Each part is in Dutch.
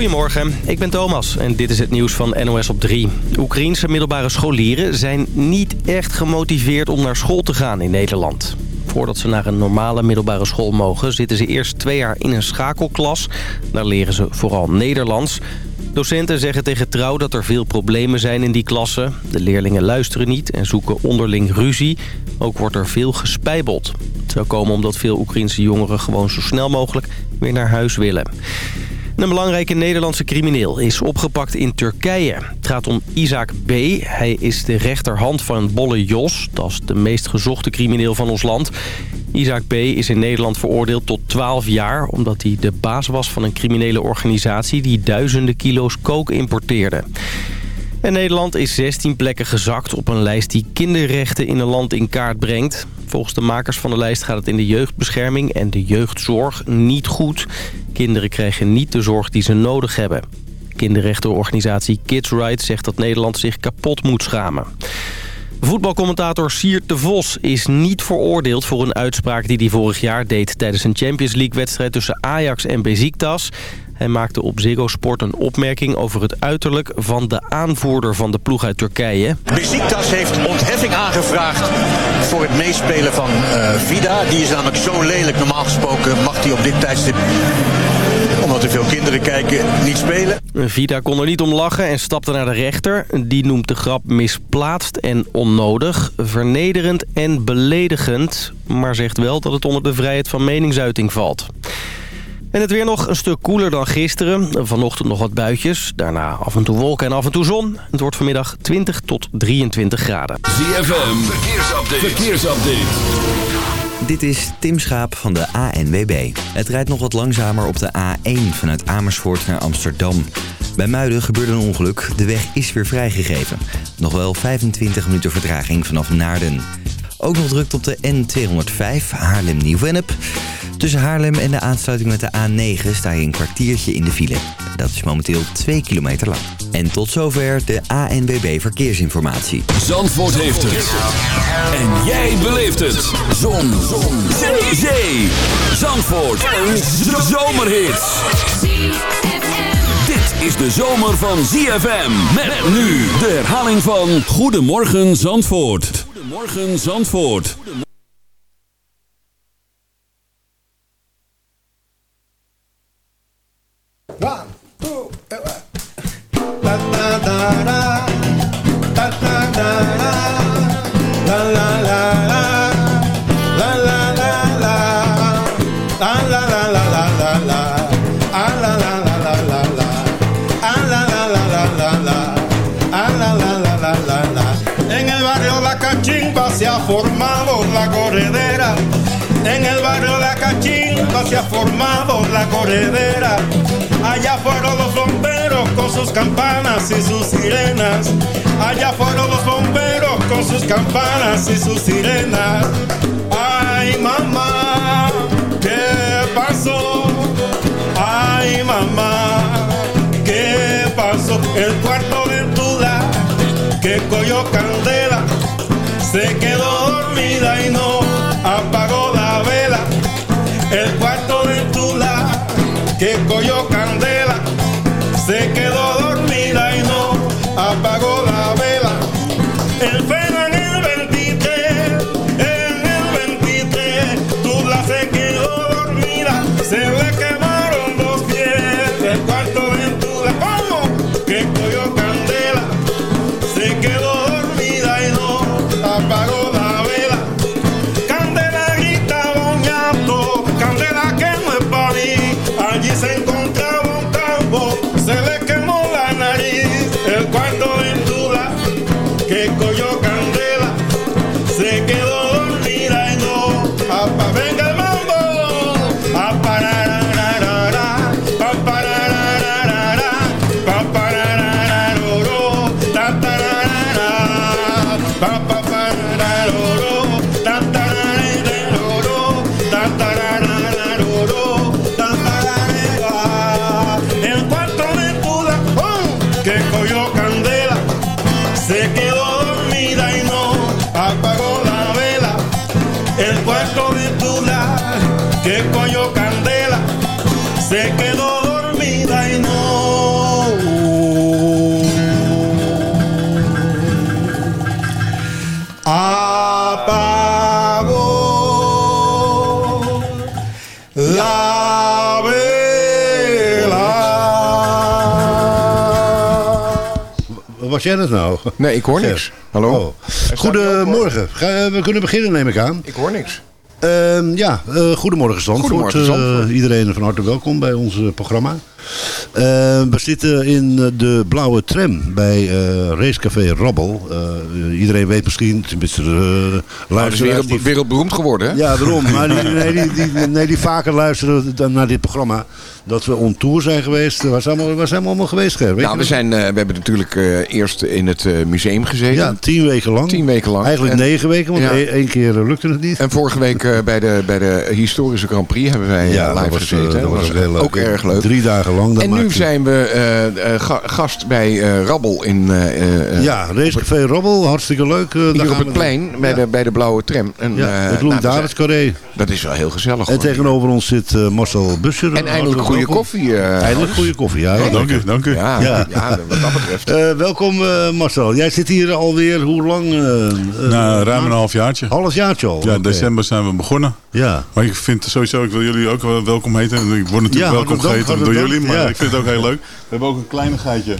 Goedemorgen, ik ben Thomas en dit is het nieuws van NOS op 3. Oekraïense middelbare scholieren zijn niet echt gemotiveerd om naar school te gaan in Nederland. Voordat ze naar een normale middelbare school mogen... zitten ze eerst twee jaar in een schakelklas. Daar leren ze vooral Nederlands. Docenten zeggen tegen Trouw dat er veel problemen zijn in die klassen. De leerlingen luisteren niet en zoeken onderling ruzie. Ook wordt er veel gespijbeld. Het zou komen omdat veel Oekraïnse jongeren gewoon zo snel mogelijk weer naar huis willen. Een belangrijke Nederlandse crimineel is opgepakt in Turkije. Het gaat om Isaac B. Hij is de rechterhand van Bolle Jos. Dat is de meest gezochte crimineel van ons land. Isaac B. is in Nederland veroordeeld tot 12 jaar... omdat hij de baas was van een criminele organisatie... die duizenden kilo's kook importeerde. Nederland is 16 plekken gezakt op een lijst die kinderrechten in een land in kaart brengt. Volgens de makers van de lijst gaat het in de jeugdbescherming en de jeugdzorg niet goed. Kinderen krijgen niet de zorg die ze nodig hebben. Kinderrechtenorganisatie Kids Rights zegt dat Nederland zich kapot moet schamen. Voetbalcommentator Siert de Vos is niet veroordeeld voor een uitspraak die hij vorig jaar deed... tijdens een Champions League-wedstrijd tussen Ajax en Beziktas. Hij maakte op Ziggo Sport een opmerking over het uiterlijk van de aanvoerder van de ploeg uit Turkije. Beziktas heeft ontheffing aangevraagd voor het meespelen van uh, Vida. Die is namelijk zo lelijk. Normaal gesproken mag hij op dit tijdstip omdat er veel kinderen kijken, niet spelen. Vida kon er niet om lachen en stapte naar de rechter. Die noemt de grap misplaatst en onnodig, vernederend en beledigend... maar zegt wel dat het onder de vrijheid van meningsuiting valt. En het weer nog een stuk koeler dan gisteren. Vanochtend nog wat buitjes. Daarna af en toe wolken en af en toe zon. Het wordt vanmiddag 20 tot 23 graden. ZFM, verkeersupdate. verkeersupdate. Dit is Tim Schaap van de ANWB. Het rijdt nog wat langzamer op de A1 vanuit Amersfoort naar Amsterdam. Bij Muiden gebeurde een ongeluk. De weg is weer vrijgegeven. Nog wel 25 minuten vertraging vanaf Naarden. Ook nog drukt op de N205 Haarlem-Nieuw-Vennep. Tussen Haarlem en de aansluiting met de A9 sta je een kwartiertje in de file. Dat is momenteel 2 kilometer lang. En tot zover de ANWB Verkeersinformatie. Zandvoort heeft het. En jij beleeft het. Zon. Zon. Zee. Zee. Zandvoort. Een zomerhit. Dit is de zomer van ZFM. Met nu de herhaling van Goedemorgen Zandvoort. Goedemorgen Zandvoort. Formado la corredera. En el barrio La Cachimba se ha formado la corredera. Allá fueron los bomberos con sus campanas y sus sirenas. Allá fueron los bomberos con sus campanas y sus sirenas. Ay, mamá, ¿qué pasó? Ay, mamá, ¿qué pasó? El cuarto de Tula que cogió candela se quedó dormida y no apagó la vela. El cuarto de Tula que cogió candela se quedó dormida was jij dat nou? Nee, ik hoor niks. Hallo? Oh. Goedemorgen. Ga- we kunnen beginnen, neem ik aan. Ik hoor niks. Ehm, ja, eh, goedemorgen Zandvoort. Goedemorgen, Eh, iedereen van harte welkom bij ons eh, programma. Eh, we zitten in eh, de blauwe tram bij eh, Racecafé Rabbel. Iedereen weet misschien, tenminste Nou, luisteraars... wereld, die- wereldberoemd geworden, hè? ja, daarom. Maar die, nee, die, die, nee, die vaker luisteren dan naar dit programma. Dat we on tour zijn geweest. Waar zijn we, waar zijn we allemaal geweest, Ger? Weet Nou, we, zijn, we hebben natuurlijk eerst in het museum gezeten. Ja, tien weken lang. Tien weken lang. Eigenlijk En- negen weken, want Ja. één keer lukte het niet. En vorige week bij, de, bij de historische Grand Prix hebben wij eh, live dat was, gezeten. dat was ook heel leuk. ook erg leuk. Drie dagen lang. dat En nu zijn we eh, eh, ga- gast bij eh, Rabbel in, eh, eh, Ja, Racecafé Rabbel, hartstikke leuk. daar hier op het plein bij, Ja. de, bij de Blauwe Tram. En, Ja, eh, het nou, Carré. Dat is wel heel gezellig. En hoor. tegenover ons zit eh, Marcel Busser. En eindelijk goede koffie. eh, Eindelijk goede koffie, ja. Dank u, dank u. Ja, Ja. ja. wat dat betreft. Eh, welkom eh, Marcel. Jij zit hier alweer, hoe lang? Nou, ruim een half jaartje. Halfjaartje al? Ja, december zijn we begonnen. Ja. Maar ik vind sowieso, ik wil jullie ook wel welkom heten. Ik word natuurlijk Ja, welkom geheten door jullie, maar Ja. ik vind het ook heel leuk. We hebben ook een kleinigheidje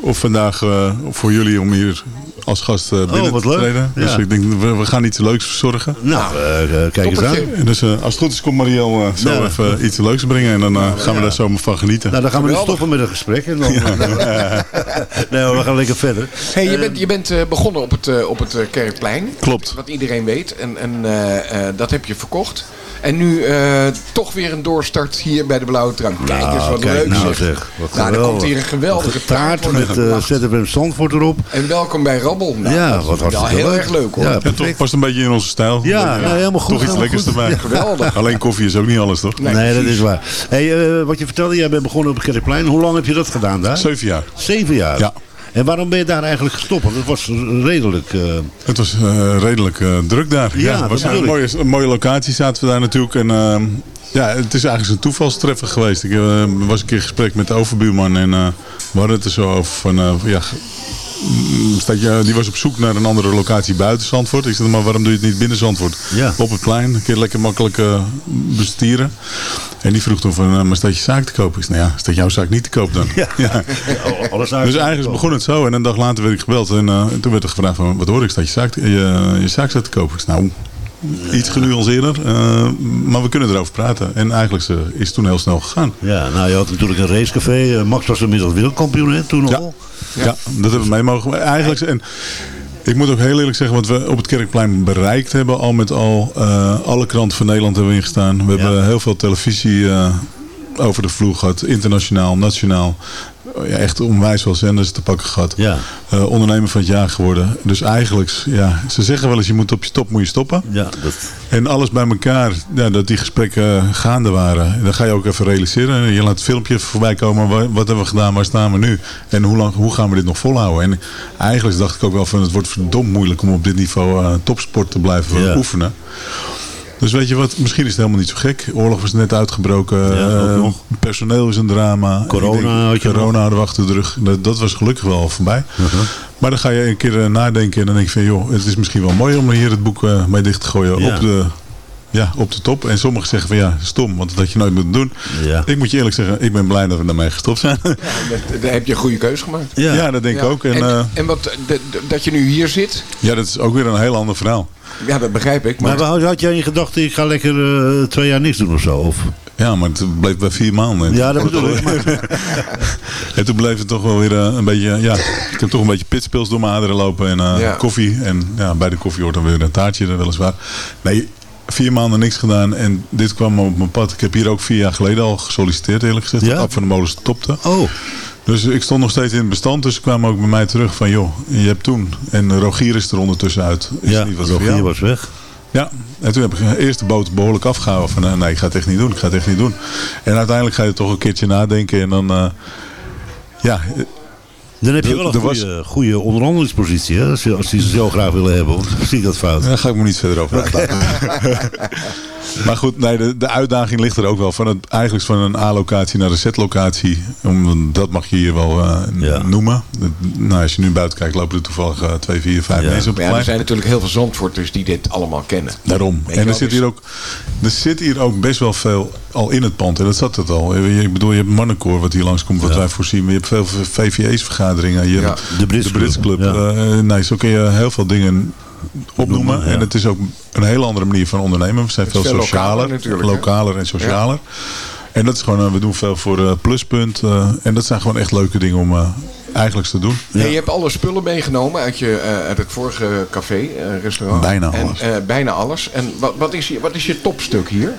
op vandaag eh, voor jullie om hier als gast eh, binnen Oh, wat leuk. treden. Dus Ja. ik denk, we, we gaan iets leuks verzorgen. Nou, eh, eh, kijk eens aan. Dus eh, als het goed is komt Marielle eh, zo Ja. even iets leuks brengen en dan eh, gaan we daar zomaar van genieten. Nou, dan gaan we nu Geweldig. stoppen met het gesprek. En dan... nee, hoor, we gaan lekker verder. Hey, je bent, je bent eh, begonnen op het, op het Kerkplein. Klopt. Wat iedereen weet. En, en eh, eh, dat heb je verkocht. En nu eh, toch weer een doorstart hier bij de Blauwe Tram. Kijk eens Nou, wat kijk leuk nou zeg. zeg, wat nou, er geweldig. komt hier een geweldige taart. Met eh gebracht. ZFM Zandvoort erop. En welkom bij Nou, ja, wat wel hartstikke heel leuk. erg leuk hoor. Ja, Ja, toch past een beetje in onze stijl. Ja, nou, helemaal goed, Toch iets helemaal lekkers goed. erbij. Geweldig. Alleen koffie is ook niet alles, toch? Nee, Nee, dat is waar. Hey, eh, wat je vertelde, jij bent begonnen op het Kerkplein. Hoe lang heb je dat gedaan daar? Zeven jaar. Zeven jaar? Ja. En waarom ben je daar eigenlijk gestopt? Want het was redelijk... eh, Het was eh, redelijk eh, druk daar. Ja, het dat was een mooie, een mooie locatie zaten we daar natuurlijk. En ehm, ja, het is eigenlijk zo'n toevalstreffer geweest. Ik was een keer in gesprek met de overbuurman en eh, we hadden het er zo over van... ja, je, die was op zoek naar een andere locatie buiten Zandvoort. Ik zei, maar waarom doe je het niet binnen Zandvoort? Ja. Op het plein, een keer lekker makkelijk eh, bestieren. En die vroeg toen van, eh, maar staat je zaak te kopen? Ik zei, nou ja, staat jouw zaak niet te koop dan? Ja. alles Dus eigenlijk begon het zo en een dag later werd ik gebeld en, eh, en toen werd er gevraagd van wat hoor ik, staat je zaak, te- je, je zaak staat te kopen? Ik zei, nou, iets genuanceerder, eh, maar we kunnen erover praten. En eigenlijk eh, is het toen heel snel gegaan. Ja, nou, je had natuurlijk een racecafé. Eh, Max was inmiddels wereldkampioen, hè, toen Ja. al. Ja, dat hebben we mee mogen. Eigenlijk, en ik moet ook heel eerlijk zeggen, wat we op het Kerkplein bereikt hebben, al met al, eh, alle kranten van Nederland hebben we ingestaan. We hebben heel veel televisie eh, over de vloer gehad, internationaal, nationaal. Ja, echt onwijs wel zenders te pakken gehad. Ja. Eh, ondernemer van het jaar geworden. Dus eigenlijk, ja, ze zeggen wel eens, je moet op je top moet je stoppen. Ja, dat... En alles bij elkaar, ja, dat die gesprekken gaande waren. En dan ga je ook even realiseren. Je laat het filmpje voorbij komen. Wa- Wat hebben we gedaan? Waar staan we nu? En hoe, lang, hoe gaan we dit nog volhouden? En eigenlijk dacht ik ook wel van het wordt verdomd moeilijk om op dit niveau eh, topsport te blijven Ja. oefenen. Dus weet je wat, misschien is het helemaal niet zo gek. Oorlog was net uitgebroken. Ja, eh, nog. personeel is een drama. Corona denk, Corona hadden we achter de rug. Dat, dat was gelukkig wel voorbij. Uh-huh. Maar dan ga je een keer eh, nadenken en dan denk je van joh, het is misschien wel mooi om hier het boek eh, mee dicht te gooien Ja. op, de, ja, op de top. En sommigen zeggen van ja, stom, want dat had je nooit moeten doen. Ja. Ik moet je eerlijk zeggen, ik ben blij dat we daarmee gestopt zijn. Ja, dat- daar heb je een goede keuze gemaakt. Ja. Ja, dat denk ik ook. En, en, eh, en wat, de- de- dat je nu hier zit, ja, dat is ook weer een heel ander verhaal. ja, dat begrijp ik. Maar, Maar had jij in gedachten, ik ga lekker eh, twee jaar niks doen of zo? Of? Ja, maar het bleef bij vier maanden. Ja, dat bedoel ik. En toen bleef het toch wel weer eh, een beetje, ja, ik heb toch een beetje pitspils door mijn aderen lopen en eh, Ja. koffie. En ja, bij de koffie hoort dan weer een taartje er weliswaar. Nee, vier maanden niks gedaan en dit kwam op mijn pad. Ik heb hier ook vier jaar geleden al gesolliciteerd eerlijk gezegd. Ja? Van de Molens topte. Oh, Dus ik stond nog steeds in het bestand. Dus ze kwamen ook bij mij terug van joh, je hebt toen. En Rogier is er ondertussen uit. Is ja, niet wat Rogier was weg. Ja, en toen heb ik eerst de boot behoorlijk afgehouden. Van eh, nee, ik ga het echt niet doen. Ik ga het echt niet doen. En uiteindelijk ga je toch een keertje nadenken. En dan, eh, ja, Dan heb je wel een was- goede, goede onderhandelingspositie, hè? Als, je, als die ze zo graag willen hebben. Of zie ik dat fout? daar ga ik me niet verder over. Maar goed, nee, de, de uitdaging ligt er ook wel. Van het, eigenlijk van een A-locatie naar een Z-locatie. Om- Dat mag je hier wel eh, Ja. noemen. Nou, als je nu buiten kijkt, lopen er toevallig eh, twee, vier, vijf Ja. mensen op het ja, er zijn natuurlijk heel veel Zandvoorters die dit allemaal kennen. Daarom. Weet En er wel, zit, dus- hier ook, er zit hier ook best wel veel al in het pand. En dat zat het al. Ik bedoel, je hebt mannenkoor wat hier langskomt, wat wij voorzien. Je hebt veel VVE's-vergaderingen. Je Ja. hebt De Brits de Brits Club. Eh, nee, zo kun je heel veel dingen opnoemen. En het is ook een hele andere manier van ondernemen. We zijn veel veel socialer. lokaler? Lokaler en socialer. En dat is gewoon, eh, we doen veel voor eh, Pluspunt. eh, en dat zijn gewoon echt leuke dingen om eigenlijk te doen. En je hebt alle spullen meegenomen uit, je, uit het vorige café, restaurant. Bijna En, alles. eh, bijna alles. En wat, wat, is je, wat is je topstuk hier?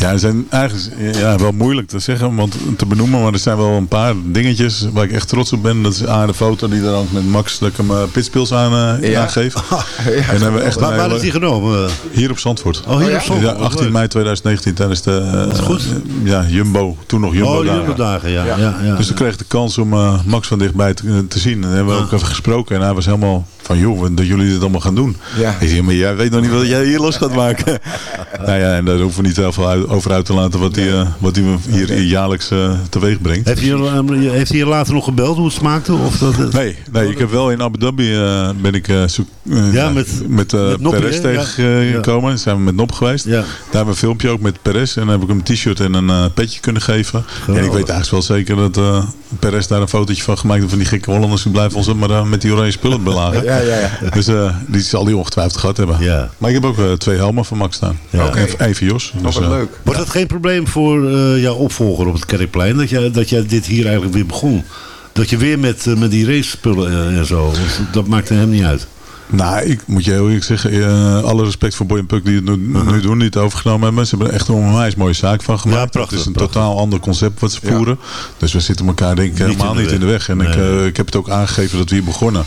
Ja, er zijn eigenlijk ja, wel moeilijk te zeggen, want te benoemen, maar er zijn wel een paar dingetjes waar ik echt trots op ben. Dat is A, de foto die er hangt met Max, dat ik hem uh, pitspils aan, uh, Ja. en hebben we echt Waar, waar is die genomen? Hier op Zandvoort. Oh, hier op Zandvoort. Ja, 18 mei 2019 tijdens de goed. eh, ja, Jumbo, toen nog Jumbo Oh, dagen. Jumbo dagen, ja. Ja. Dus toen kreeg ik de kans om eh, Max van dichtbij te, te zien. En hebben we ook even gesproken. En hij was helemaal van, joh, dat jullie dit allemaal gaan doen. Ja. Ik zei, maar jij weet nog niet wat jij hier los gaat maken. nou ja, en daar hoeven we niet heel veel uit- over uit te laten wat hij, eh, wat hij hier jaarlijks eh, teweeg brengt. Heeft hij, je- heeft hij later nog gebeld hoe het smaakte? Of dat, eh, Nee, nee, ik heb wel in Abu Dhabi eh, ben ik eh, eh, Ja, met- met, eh, met Noppie, Perez hè? Ja. tegengekomen. Zijn we met Nop geweest. Ja. Daar hebben we een filmpje ook met Perez. En dan heb ik hem een t-shirt en een eh, petje kunnen geven. En ik weet eigenlijk wel zeker dat eh Perez daar een fotootje van gemaakt heeft van die gekke Hollanders. Die blijven ons maar eh, met die oranje spullen belagen. Ja, ja, ja. Dus eh, die zal die ongetwijfeld gehad hebben. Ja. Maar ik heb ook eh, twee helmen van Max staan. Ja. En één voor Jos. Oh, Dus, wat eh, leuk. Wordt dat geen probleem voor eh, jouw opvolger op het Kerkplein? Dat jij, dat jij dit hier eigenlijk weer begon? Dat je weer met, eh, met die race spullen eh, en zo. Dat maakte hem niet uit. Nou, ik moet je heel eerlijk zeggen, eh, alle respect voor Boy en Puck die het nu, nu doen, die het overgenomen hebben. Ze hebben er echt een onwijs mooie zaak van gemaakt. Ja, prachtig, het is een prachtig. totaal ander concept wat ze Ja. voeren. Dus we zitten elkaar denk ik Niet helemaal niet in de weg. En ik, eh, ik heb het ook aangegeven dat we hier begonnen.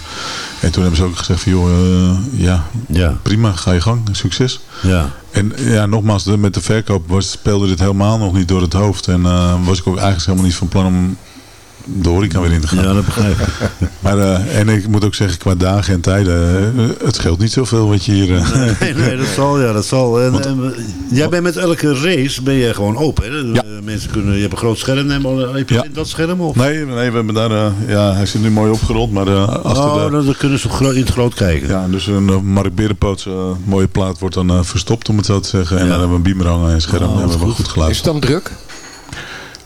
En toen hebben ze ook gezegd van, joh, eh, ja, Ja, prima, ga je gang, succes. ja. En ja, nogmaals, met de verkoop was, speelde dit helemaal nog niet door het hoofd. En was ik ook eigenlijk helemaal niet van plan om de horeca weer in te gaan. ja dat begrijp ik. Maar, eh, en ik moet ook zeggen, qua dagen en tijden, eh, het scheelt niet zoveel wat je hier... eh, Nee, nee, dat zal, ja, dat zal. En, en, jij bent met elke race ben je gewoon open. Hè? Ja. Mensen kunnen, je hebt een groot scherm, neem maar, heb je Ja. dat scherm? Of? Nee, nee, we hebben daar, ja, hij zit nu mooi opgerold, maar eh, achter Oh, de, dan, dan kunnen ze in het groot kijken. ja, dus een uh, Mark Berenpoot, eh, mooie plaat wordt dan verstopt, om het zo te zeggen. En Ja. dan hebben we een beamer hangen en scherm. Oh, ja, we hebben goed. goed Is geluid. het dan druk?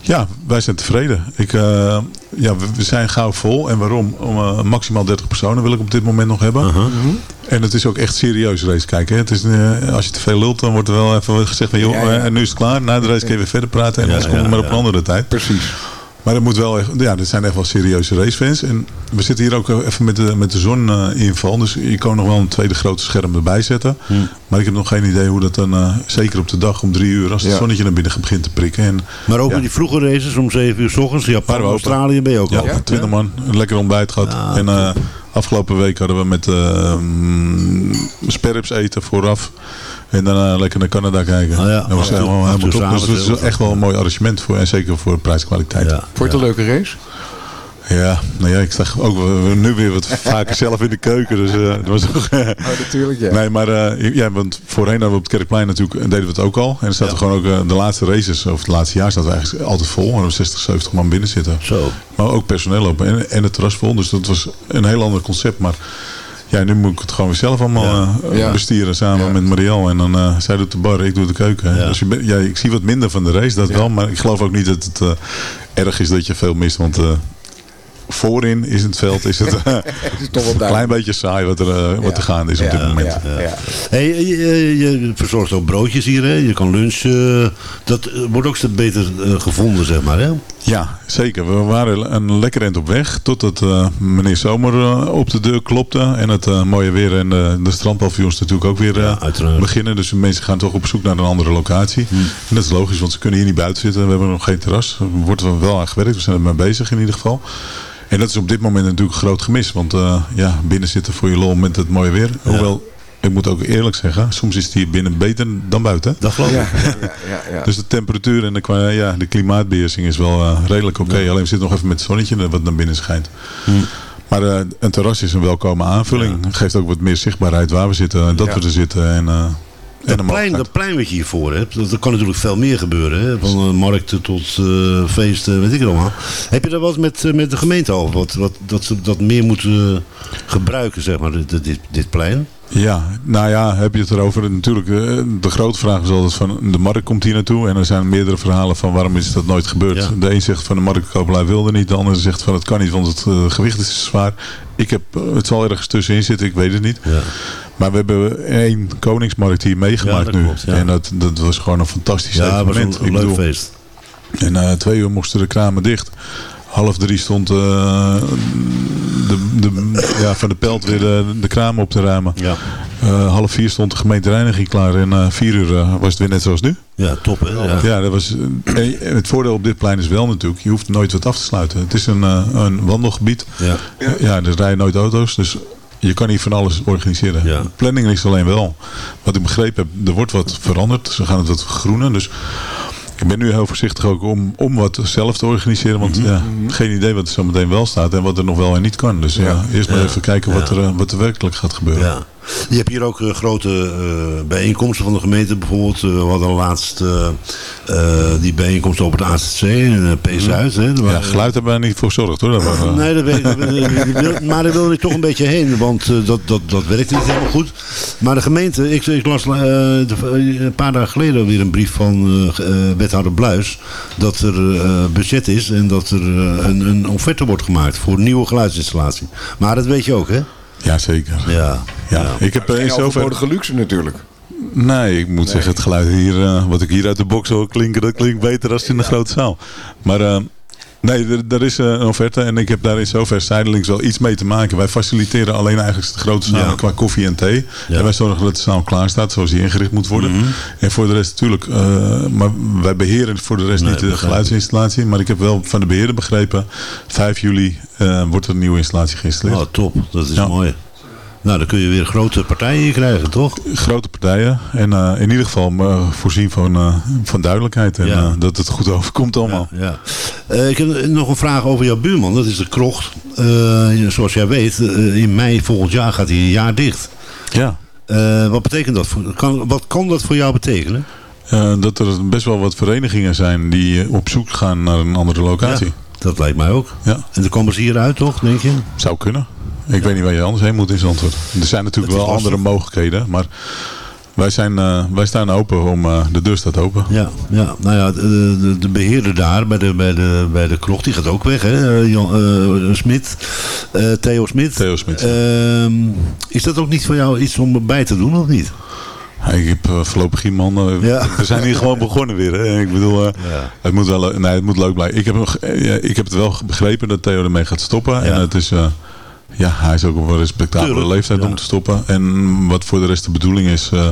Ja, wij zijn tevreden. Ik, eh, ja, we, we zijn gauw vol. En waarom? Om, eh, maximaal 30 personen wil ik op dit moment nog hebben. Uh-huh. En het is ook echt serieus race kijken. hè. Het is, eh, als je te veel lult, dan wordt er wel even gezegd van, joh, Ja, ja. en nu is het klaar. Na de race kun je weer verder praten. En Ja, anders komt het ja, maar op een andere tijd. Precies. Maar het moet wel echt, ja, er zijn echt wel serieuze racefans. En we zitten hier ook even met de, met de zoninval. dus je kan nog wel een tweede grote scherm erbij zetten. Hm. Maar ik heb nog geen idee hoe dat dan, eh, zeker op de dag om drie uur, als het Ja. zonnetje naar binnen begint te prikken. En, Maar ook Ja. met die vroege races om 7 uur s ochtends. Japan. Australië ben je ook ja, open. 20 man, een lekker ontbijt gehad. Ja, en eh, afgelopen week hadden we met uh, sperrips eten vooraf. En daarna lekker naar Canada kijken. Oh ja. Dat was helemaal, helemaal top. Dus dat is echt wel een mooi arrangement voor. En zeker voor prijskwaliteit. Ja, het een leuke race? Ja, nou ja, ik sta ook nu weer wat vaker zelf in de keuken. Dus eh het was ook... Oh, natuurlijk, ja. Nee, maar eh, ja, want voorheen hadden we op het Kerkplein natuurlijk, deden we het ook al. En er zaten Ja. gewoon ook eh, de laatste races, of het laatste jaar zaten we eigenlijk altijd vol. En er 60, 70 man binnen zitten. Zo. Maar ook personeel open en, en het terras vol. Dus dat was een heel ander concept. Maar ja, nu moet ik het gewoon weer zelf allemaal Ja. eh, Ja. bestieren samen Ja. met Marielle. En dan uh, zij doet de bar, ik doe de keuken. Ja. Dus je ja, ik zie wat minder van de race, dat Ja. wel. Maar ik geloof ook niet dat het eh, erg is dat je veel mist. Want eh, voorin is het veld is het eh, Het is toch wel een klein beetje saai wat er, eh, wat Ja. er gaande is op dit moment. ja, ja. Hey, je, je- je verzorgt ook broodjes hier, hè? Je kan lunchen. Dat eh, wordt ook steeds beter eh, gevonden, zeg maar, hè? Ja, zeker. We waren een lekker eind op weg. Totdat eh, meneer Zomer eh, op de deur klopte. En het eh, mooie weer en de, de strandpaviljoens natuurlijk ook weer eh, Ja, beginnen. Dus de mensen gaan toch op zoek naar een andere locatie. Hmm. En dat is logisch, want ze kunnen hier niet buiten zitten. We hebben nog geen terras. Er wordt wel aan gewerkt. We zijn er mee bezig in ieder geval. En dat is op dit moment natuurlijk een groot gemis. Want eh, ja, binnen zitten voor je lol met het mooie weer. Hoewel, ik moet ook eerlijk zeggen, soms is het hier binnen beter dan buiten. Dat geloof ik. Ja, ja, ja, ja, ja. Dus de temperatuur en de, ja, de klimaatbeheersing is wel eh, redelijk oké. Alleen we zitten nog even met het zonnetje wat naar binnen schijnt. Maar eh, een terras is een welkome aanvulling. Geeft ook wat meer zichtbaarheid waar we zitten en dat Ja. we er zitten. En, eh, En Dat plein, dat plein wat je hiervoor hebt, dat, er kan natuurlijk veel meer gebeuren. Hè? Van eh, markten tot eh, feesten, weet ik het allemaal. Heb je daar wat met, eh, met de gemeente over? Wat, wat, dat ze dat meer moeten gebruiken, zeg maar, dit, dit, dit plein? Ja, nou ja, heb je het erover. Natuurlijk, de grote vraag is altijd van de markt komt hier naartoe. En er zijn meerdere verhalen van waarom is dat nooit gebeurd. Ja. De een zegt van de marktkoopelij wilde niet. De ander zegt van het kan niet, want het gewicht is te zwaar. Ik heb, het zal ergens tussenin zitten, ik weet het niet. Ja. Maar we hebben één Koningsmarkt hier meegemaakt Ja, nu. klopt, ja. En dat, dat was gewoon een fantastisch Ja, evenement. een, een leuk feest. En na twee uur moesten de kramen dicht. Half drie stond eh, de, de, ja, van de pelt weer de, de kramen op te ruimen. Ja. Eh, half vier stond de gemeentereiniging klaar. En eh, vier uur eh, was het weer net zoals nu. ja, top hè? Ja. Ja, dat was, eh, het voordeel op dit plein is wel natuurlijk. Je hoeft nooit wat af te sluiten. Het is een, eh, een wandelgebied. Ja. Ja, er rijden nooit auto's. Dus je kan hier van alles organiseren. Ja. Planning is alleen wel. Wat ik begrepen heb, er wordt wat veranderd. Ze gaan het wat vergroenen. Dus ik ben nu heel voorzichtig ook om, om wat zelf te organiseren. Want Mhm. ja, geen idee wat er zo meteen wel staat en wat er nog wel en niet kan. Dus ja, eerst maar Ja. even kijken wat, Ja. er, eh, wat er werkelijk gaat gebeuren. Je hebt hier ook eh, grote eh, bijeenkomsten van de gemeente bijvoorbeeld. Eh, we hadden laatst die bijeenkomst op het in uh, P-Zuid. Ja, geluid hebben wij niet voor gezorgd hoor. Dat Nee, dat weet ik. maar daar wilde ik toch een beetje heen, want dat, dat, dat werkt niet helemaal goed. Maar de gemeente, ik, ik las een paar dagen geleden weer een brief van wethouder Bluis. Dat er budget is en dat er een, een offerte wordt gemaakt voor een nieuwe geluidsinstallatie. Maar dat weet je ook, hè? Ja, zeker. Ja. Ja, ik heb eh, in Geen zover... overbodige luxe natuurlijk. Nee, ik moet zeggen, het geluid hier, eh, wat ik hier uit de box hoor klinken, dat klinkt beter dan in de grote zaal. Maar eh, nee, er, er is eh, een offerte en ik heb daar in zover zijdelings wel iets mee te maken. Wij faciliteren alleen eigenlijk de grote zaal Ja. qua koffie en thee. Ja. En wij zorgen dat de zaal klaar staat zoals die ingericht moet worden. Mhm. En voor de rest natuurlijk, eh, maar wij beheren voor de rest Nee, niet de geluidsinstallatie. Maar ik heb wel van de beheerder begrepen, 5 juli eh, wordt er een nieuwe installatie geïnstalleerd. Oh, top. Dat is Ja. mooi. Nou, dan kun je weer grote partijen krijgen, toch? grote partijen. En eh, in ieder geval eh, voorzien van, eh, van duidelijkheid. En Ja. dat het goed overkomt allemaal. Ja, ja. Ik heb nog een vraag over jouw buurman. Dat is de krocht. Zoals jij weet, in mei volgend jaar gaat hij een jaar dicht. Ja. Wat betekent dat? Voor, kan, wat kan dat voor jou betekenen? Dat er best wel wat verenigingen zijn die op zoek gaan naar een andere locatie. Ja, dat lijkt mij ook. Ja, En dan komen ze hieruit, toch, denk je? zou kunnen. Ik weet niet waar je anders heen moet in Zandvoort. Er zijn natuurlijk is wel andere mogelijkheden. Maar wij, zijn, eh, wij staan open om... eh, de deur staat open. Ja, ja. nou ja, de, de, de beheerder daar bij de, bij, de, bij de krocht, die gaat ook weg, hè? Eh, Jan, eh, Smit, Theo Smit. Theo Smit. Ehm, is dat ook niet voor jou iets om bij te doen, of niet? Ik heb voorlopig geen man. Ja. We zijn hier gewoon begonnen weer. Hè. Ik bedoel, Ja. het, moet wel, nee, het moet leuk blijven. Ik heb, ik heb het wel begrepen dat Theo ermee gaat stoppen. En Ja. het is, ja, hij is ook op een respectabele Tuurlijk, leeftijd ja. om te stoppen. En wat voor de rest de bedoeling is... eh,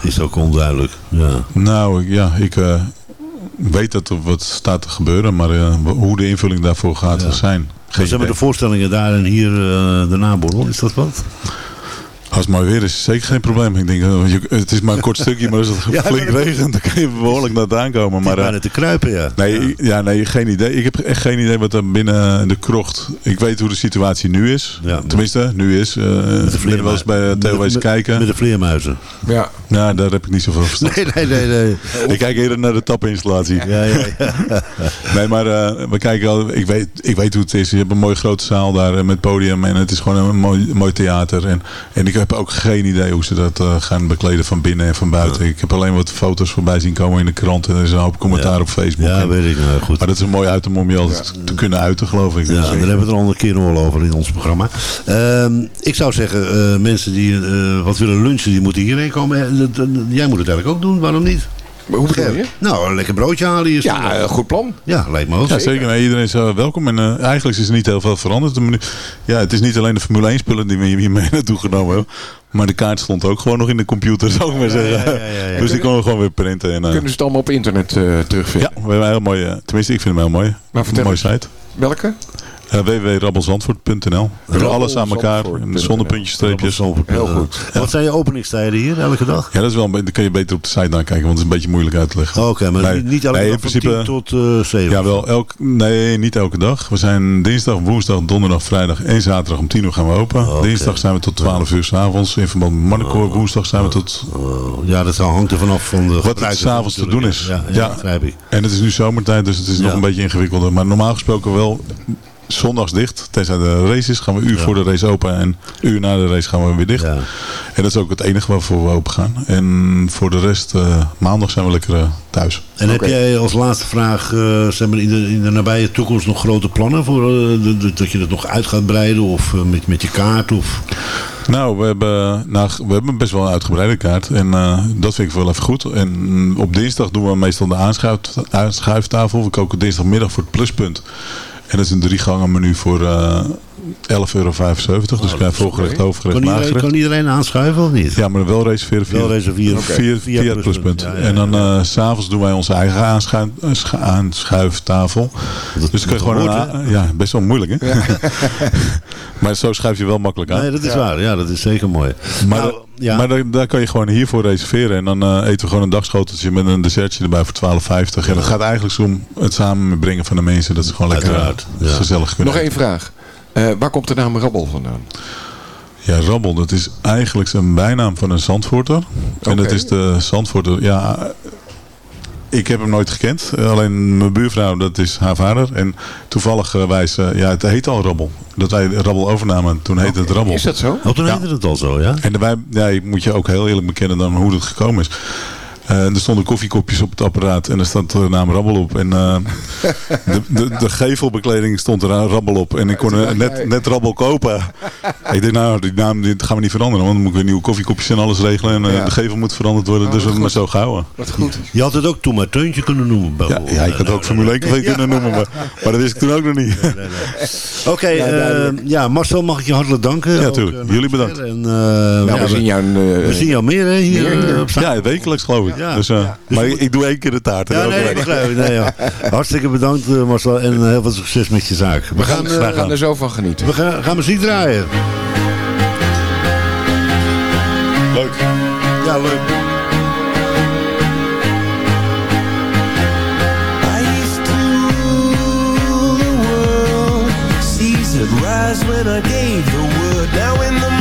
Is ook onduidelijk. Ja. nou ja, ik eh, weet dat er wat staat te gebeuren. Maar eh, hoe de invulling daarvoor gaat Ja. zijn... Geen Ze hebben de voorstellingen daar en hier de naborrel. Is dat wat? Als het mooi weer is, is zeker geen probleem. Ik denk, eh, het is maar een kort stukje, maar als het Ja, flink maar- regent, dan kan je behoorlijk naar het aankomen. Maar Maar, eh, bijna te kruipen, ja. Nee, ja. nee, geen idee. Ik heb echt geen idee wat er binnen de krocht... Ik weet hoe de situatie nu is. Ja. Tenminste, nu is. eh ik ben er wel eens bij Theo Met- met- kijken. Met de vleermuizen. Ja. Nou, daar heb ik niet zoveel verstand Nee, nee, nee. nee. Ik kijk eerder naar de tapinstallatie. Ja, ja, ja. Nee, maar eh, we kijken al... Ik weet, ik weet hoe het is. Je hebt een mooie grote zaal daar eh, met podium. En het is gewoon een mooi, mooi theater. En, en ik heb ook geen idee hoe ze dat eh, gaan bekleden van binnen en van buiten. Ik heb alleen wat foto's voorbij zien komen in de krant. En er is een hoop commentaar Ja. op Facebook. Ja, En- weet ik. Nou, goed. maar dat is een mooi item om je altijd te kunnen uiten, geloof ik. Ja, Dus, daar eh, hebben we het er al een keer nog wel over in ons programma. Ehm, ik zou zeggen, eh, mensen die eh, wat willen lunchen, die moeten hierheen komen. Jij moet het eigenlijk ook doen, waarom niet? Maar hoe bedoel je? Nou, een lekker broodje halen hier. Ja, eh, goed plan. ja lijkt me ook. Ja, zeker. Nee, iedereen is eh, welkom. En eh, eigenlijk is er niet heel veel veranderd. De menu- Ja, het is niet alleen de Formule 1 spullen die we hier mee naartoe genomen hebben. Maar de kaart stond ook gewoon nog in de computer, zou ik maar zeggen. ja, ja, ja. Dus die konden we gewoon weer printen. En, eh, Kunnen ze het allemaal op internet eh, terugvinden? ja, we hebben een heel mooi... eh, tenminste, ik vind hem heel mooi. Maar vertel een mooie site. Welke? Uh, www.rabbelzandvoort.nl. We hebben alles aan elkaar. Zonder puntjes, streepjes. Heel goed. Wat zijn je openingstijden hier elke dag? Ja, dat is wel, dan kun je beter op de site naar kijken, want het is een beetje moeilijk uit te leggen. Oké, maar Nee, niet elke nee, dag in van principe- 10 tot eh 7? Ja, wel elk, nee, niet elke dag. We zijn dinsdag, woensdag, donderdag, vrijdag en zaterdag om 10 uur gaan we open. Dinsdag zijn we tot 12 uur s'avonds. In verband met Marnecoor. Woensdag zijn we tot... Oh, ja, dat hangt er vanaf van de Wat er s'avonds te doen is. Ja, ja. En het is nu zomertijd, dus het is nog een beetje ingewikkelder. Maar normaal gesproken wel zondags dicht. Tenzij de race is, gaan we een uur voor de race open. En een uur na de race gaan we weer dicht. Ja. En dat is ook het enige waarvoor we open gaan. En voor de rest, eh, maandag zijn we lekker eh, thuis. En heb jij als laatste vraag, eh, zeg maar in, de, in de nabije toekomst nog grote plannen voor eh, de- de- dat je dat nog uit gaat breiden of eh, met, met je kaart? Of... Nou, we hebben, nou, we hebben best wel een uitgebreide kaart. En eh, dat vind ik wel even goed. En mm, op dinsdag doen we meestal de aanschuif, aanschuiftafel. We koken dinsdagmiddag voor het pluspunt. En dat is een drie gangen menu voor eh 11,75 euro. Dus ik krijg voorgerecht, hoofdgerecht, Kan iedereen, kan iedereen aanschuiven of niet? Ja, maar wel reserveren via, Wel reserveren via, via- via, via het pluspunt. Pluspunt. Ja, ja, En dan eh, s s'avonds doen wij onze eigen aanschuif, eh, aanschuiftafel. Dat- dus dan kun je dat gewoon hoort, een, a- ja, best wel moeilijk hè. maar zo schuif je wel makkelijk aan. Nee, dat is waar. Ja, dat is zeker mooi. Maar, Nou, ja. maar daar, daar kan je gewoon hiervoor reserveren. En dan eh, eten we gewoon een dagschoteltje met een dessertje erbij voor 12,50. En het gaat eigenlijk zo om het samenbrengen van de mensen. Dat ze gewoon lekker gezellig kunnen Nog één vraag. Eh, waar komt de naam Rabbel vandaan? Ja, Rabbel, dat is eigenlijk een bijnaam van een Zandvoorter. En dat is de Zandvoorter, ja... Ik heb hem nooit gekend. Alleen mijn buurvrouw, dat is haar vader. En toevallig eh, wijs, ja, het heet al Rabbel. Dat wij Rabbel overnamen, toen heette het Rabbel. Is dat zo? Oh, toen Ja. heette het al zo, ja? En wij, ja, ik moet je ook heel eerlijk bekennen dan hoe het gekomen is. Eh, er stonden koffiekopjes op het apparaat en er staat de naam Rabbel op. En eh, de, de, de gevelbekleding stond er aan Rabbel op. En ik kon eh, net, net Rabbel kopen. ik dacht, nou, die naam die gaan we niet veranderen. Want dan moet ik weer nieuwe koffiekopjes en alles regelen. En Ja. de gevel moet veranderd worden. Oh, dus we wat hebben het maar zo gehouden. Wat goed. Je had het ook toen maar Teuntje kunnen noemen. Ja, bijvoorbeeld. ja, ik had ook Formule 1 café kunnen noemen. Maar, maar dat wist ik toen ook nog niet. Oké, eh, ja, Marcel, mag ik je hartelijk danken. Ja, tuurlijk. Jullie bedankt. En, eh, Nou, ja, we zien jou een, we zien jou meer hè, hier meer, op. Ja, wekelijks geloof ik. Ja. Dus, eh, maar ik, ik doe één keer de taart. Ja, nee, begrijp ik. Nee, ja. Hartstikke bedankt eh, Marcel en eh, heel veel succes met je zaak. We we gaan, gaan, we gaan er zo van genieten. we gaan, gaan muziek draaien. Leuk. Ja, leuk. When I gave the word. Now in the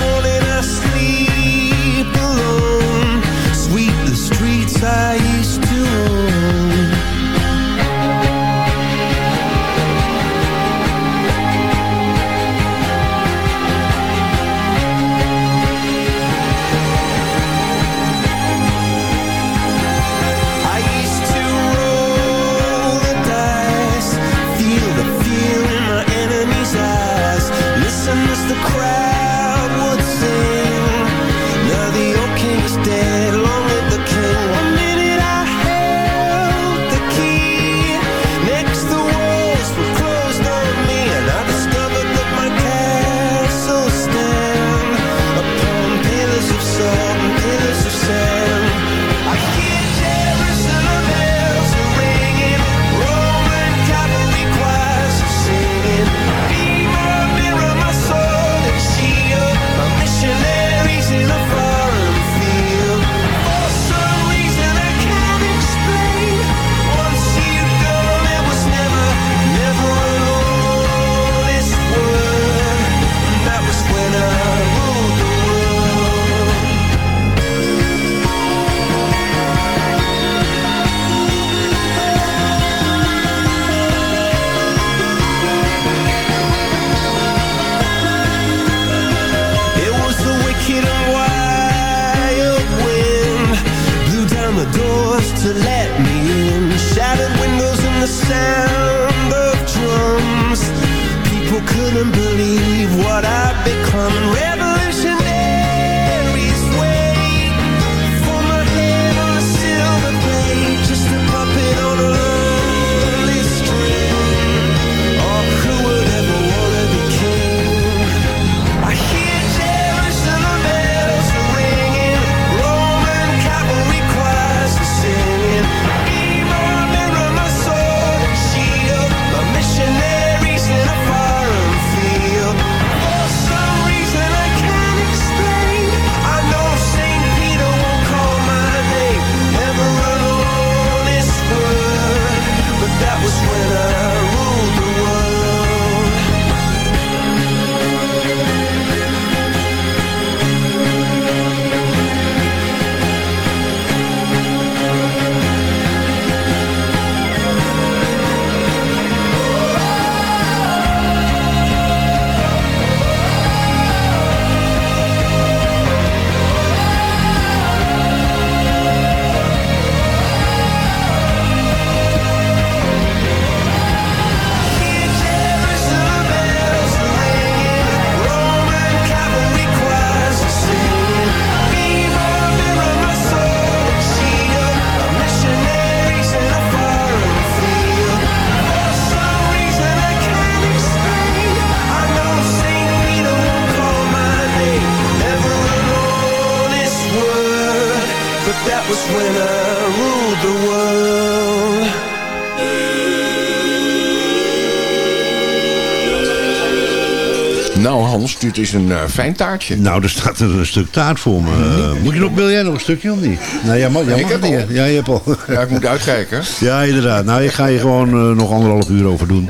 Dit is een eh, fijn taartje. Nou, er staat er een stuk taart voor me. Eh, moet je nog, wil jij nog een stukje of niet? Nou, jij mag, jij Ik mag het niet. Ja, je hebt al. Ja, ik moet uitkijken. Ja, inderdaad. Nou, ik ga je gewoon eh, nog anderhalf uur over doen.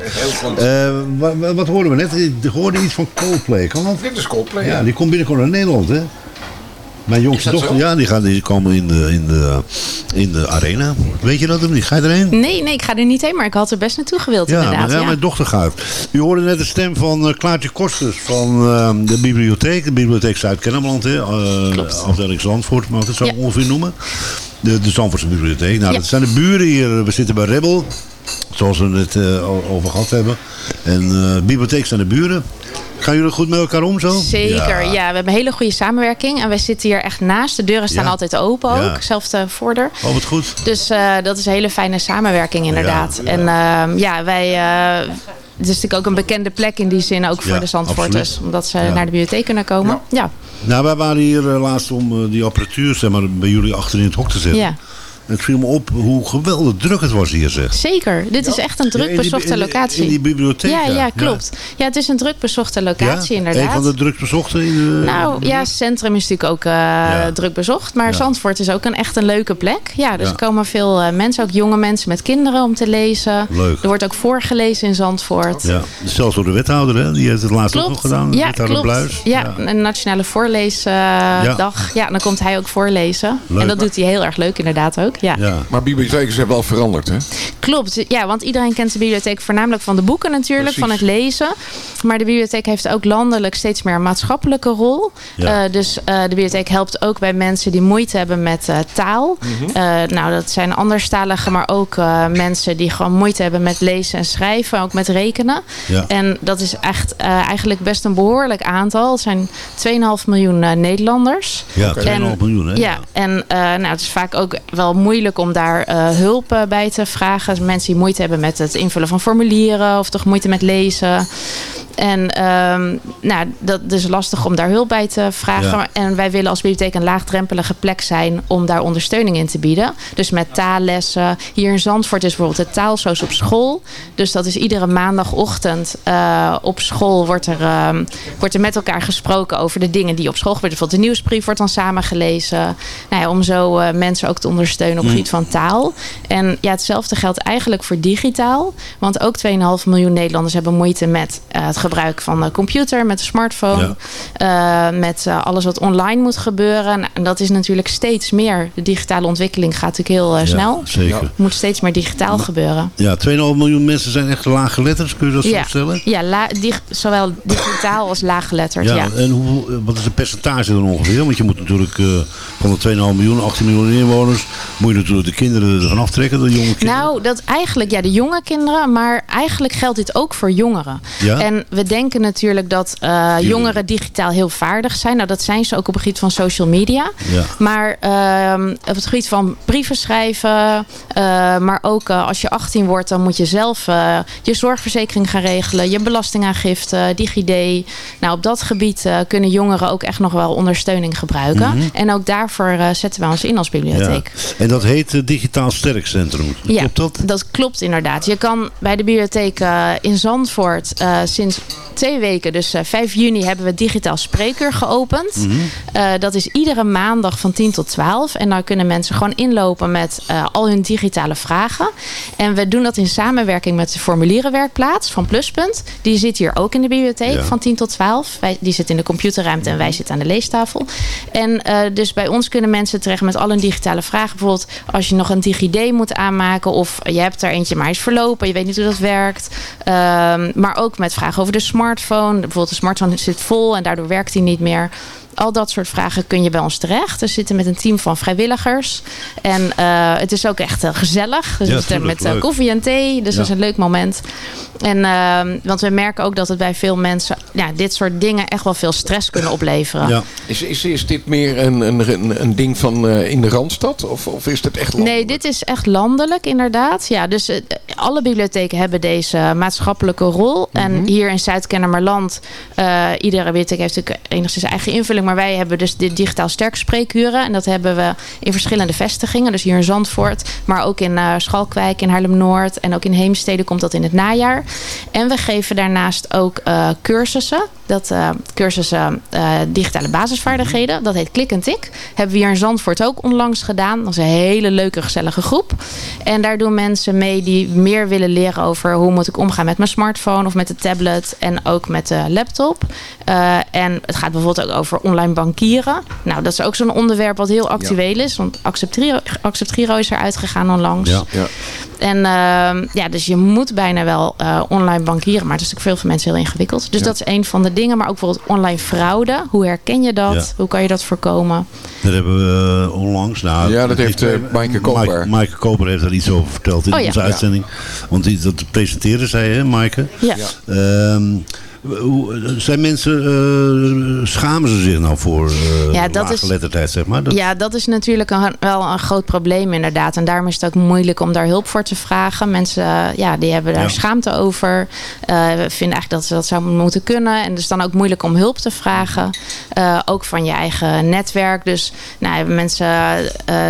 Wat, wat, hoorden we net? Ik hoorde iets van Coldplay. Kan dat? Dit is Coldplay. Ja, die komt binnenkort naar Nederland, hè? Mijn jongste dochter, zo? ja, die, gaan, die komen in de, in, de, in de arena. Weet je dat of niet? Ga je erheen? Nee, nee, ik ga er niet heen, maar ik had er best naartoe gewild Ja, inderdaad. maar, ja, ja. mijn dochter gaat. U hoorde net de stem van eh, Klaartje Kosters van eh, de bibliotheek. De bibliotheek Zuid-Kennemerland, hè. Uh, afdeling Zandvoort, mag ik het zo Ja. ongeveer noemen. De, de Zandvoortse bibliotheek. Nou, Ja. dat zijn de buren hier. We zitten bij Rebel. Zoals we het eh, over gehad hebben. En eh bibliotheek zijn de buren. Gaan jullie goed met elkaar om zo? Zeker, ja. We hebben een hele goede samenwerking. En wij zitten hier echt naast. De deuren staan Ja. altijd open ook. Ja. Zelfde voordeur. Oh, wat goed. Dus eh, dat is een hele fijne samenwerking inderdaad. En ehm, ja, wij... eh, het is natuurlijk ook een bekende plek in die zin, ook voor de Zandvoorters. Omdat ze naar de bibliotheek kunnen komen. Ja, Nou, wij waren hier eh, laatst om die apparatuur zeg maar, bij jullie achter in het hok te zetten. ja. Het viel me op hoe geweldig druk het was hier, zeg. zeker. Dit is echt een druk bezochte locatie. In die bibliotheek, ja, ja. klopt. Ja. het is een druk bezochte locatie inderdaad. Een van de druk bezochte in de... Nou ja, het centrum is natuurlijk ook eh, druk bezocht. Maar Ja. Zandvoort is ook een, echt een leuke plek. Ja, dus Ja. er komen veel eh, mensen, ook jonge mensen met kinderen om te lezen. Leuk. Er wordt ook voorgelezen in Zandvoort. Ja, zelfs door de wethouder, hè? Die heeft het laatst ook nog gedaan. Ja, wethouder klopt. Bluis. Ja, een nationale voorleesdag. ja. dan komt hij ook voorlezen. Leuk. En dat doet hij heel erg leuk inderdaad ook. Ja. Ja. Maar bibliotheken zijn wel veranderd, hè? Klopt, ja, want iedereen kent de bibliotheek voornamelijk van de boeken natuurlijk, Precies. van het lezen. Maar de bibliotheek heeft ook landelijk steeds meer een maatschappelijke rol. Ja. Eh, dus eh, de bibliotheek helpt ook bij mensen die moeite hebben met eh, taal. Mhm. Eh, nou, dat zijn anderstaligen, maar ook eh, mensen die gewoon moeite hebben met lezen en schrijven, ook met rekenen. Ja. En dat is echt eh, eigenlijk best een behoorlijk aantal. Het zijn 2,5 miljoen eh, Nederlanders. Ja, 2,5 En- miljoen, hè? Ja, en eh, nou, het is vaak ook wel moeilijk om daar eh, hulp eh, bij te vragen. Mensen die moeite hebben met het invullen van formulieren of toch moeite met lezen. En ehm, nou, dat is lastig om daar hulp bij te vragen. Ja. En wij willen als bibliotheek een laagdrempelige plek zijn om daar ondersteuning in te bieden. Dus met taallessen. Hier in Zandvoort is bijvoorbeeld de taalsoos op school. Dus dat is iedere maandagochtend eh, op school wordt er, ehm, wordt er met elkaar gesproken over de dingen die op school gebeuren. Bijvoorbeeld de nieuwsbrief wordt dan samengelezen. Nou ja, om zo eh, mensen ook te ondersteunen op het gebied van taal. En ja, hetzelfde geldt eigenlijk voor digitaal. Want ook 2,5 miljoen Nederlanders hebben moeite met eh, het gebruik van de computer, met de smartphone. eh, met eh, alles wat online moet gebeuren. En dat is natuurlijk steeds meer. De digitale ontwikkeling gaat natuurlijk heel eh, snel. zeker. Het moet steeds meer digitaal gebeuren. Ja, 2,5 miljoen mensen zijn echt lage letters, kun je dat zo Ja, stellen? ja la, dig- zowel digitaal als laaggeletterd. Ja, Ja, en eh, wat is het percentage dan ongeveer? Want je moet natuurlijk eh, van de 2,5 miljoen, 18 miljoen inwoners, moet je natuurlijk de kinderen ervan aftrekken, de jonge kinderen. Nou, dat eigenlijk, ja, de jonge kinderen, maar eigenlijk geldt dit ook voor jongeren. Ja? En we denken natuurlijk dat eh, jongeren digitaal heel vaardig zijn. Nou, dat zijn ze ook op het gebied van social media. Ja. Maar ehm, op het gebied van brieven schrijven, eh, maar ook eh, als je 18 wordt, dan moet je zelf je zorgverzekering gaan regelen, je belastingaangifte, DigiD. Nou, op dat gebied kunnen jongeren ook echt nog wel ondersteuning gebruiken. Mhm. En ook daarvoor eh, zetten wij ons in als bibliotheek. Ja. En dat heet eh, Digitaal Sterk Centrum. Ja, Klopt dat? klopt inderdaad. Je kan bij de bibliotheek eh, in Zandvoort sinds twee weken, dus eh, 5 juni, hebben we digitaal spreekuur geopend. Mhm. Dat is iedere maandag van 10 tot 12. En daar kunnen mensen gewoon inlopen met al hun digitale vragen. En we doen dat in samenwerking met de formulierenwerkplaats van Pluspunt. Die zit hier ook in de bibliotheek Ja. van 10 tot 12. Wij, die zit in de computerruimte en wij zitten aan de leestafel. En dus bij ons kunnen mensen terecht met al hun digitale vragen. Bijvoorbeeld als je nog een DigiD moet aanmaken. Of je hebt er eentje maar hij is verlopen. Je weet niet hoe dat werkt. Ehm, maar ook met vragen over de smartphone. Bijvoorbeeld de smartphone zit vol en daardoor werkt hij niet meer. Al dat soort vragen kun je bij ons terecht. We zitten met een team van vrijwilligers. En eh, het is ook echt eh, gezellig. Dus Ja, we zitten met eh, koffie en thee. Dus Ja. dat is een leuk moment. En, ehm, want we merken ook dat het bij veel mensen... Ja, dit soort dingen echt wel veel stress kunnen opleveren. Ja. Is, is, is dit meer een, een, een, ding van eh, in de Randstad? Of, of is het echt Nee, landelijk? dit is echt landelijk inderdaad. Ja, dus alle bibliotheken hebben deze maatschappelijke rol. En hier in Zuid-Kennemerland, eh iedere bibliotheek heeft natuurlijk enigszins eigen invulling. Maar wij hebben dus dit digitaal sterk spreekuren. En dat hebben we in verschillende vestigingen. Dus hier in Zandvoort, maar ook in eh, Schalkwijk, in Haarlem-Noord. En ook in Heemstede komt dat in het najaar. En we geven daarnaast ook eh, cursussen. Dat eh, cursussen eh, digitale basisvaardigheden. Dat heet Klik en Tik. Hebben we hier in Zandvoort ook onlangs gedaan. Dat is een hele leuke, gezellige groep. En daar doen mensen mee die meer willen leren over hoe moet ik omgaan met mijn smartphone of met de tablet en ook met de laptop. Eh, en het gaat bijvoorbeeld ook over online bankieren. Nou, dat is ook zo'n onderwerp wat heel actueel is. Want Acceptgiro, Acceptgiro is eruit gegaan onlangs. Ja. Ja. En ehm, ja, dus je moet bijna wel eh, online bankieren. Maar het is natuurlijk voor veel mensen heel ingewikkeld. Dus Ja. dat is een van de dingen. Maar ook bijvoorbeeld online fraude. Hoe herken je dat? Ja. Hoe kan je dat voorkomen? Dat hebben we eh, onlangs. Nou, Ja, dat heeft, eh, Maaike Koper. Maaike, Maaike Koper heeft daar iets over verteld in Oh ja. onze Ja. uitzending. Want die, dat presenteren zij, hè, Maaike? Ja. Ehm, zijn mensen, eh, schamen ze zich nou voor eh Ja, dat is- zeg maar? Dat, Ja, dat is natuurlijk een, wel een groot probleem inderdaad. En daarom is het ook moeilijk om daar hulp voor te vragen. Mensen eh, ja, die hebben daar Ja. schaamte over. Vinden eigenlijk dat ze dat zou moeten kunnen. En het is dan ook moeilijk om hulp te vragen. Ook van je eigen netwerk. Dus nou, mensen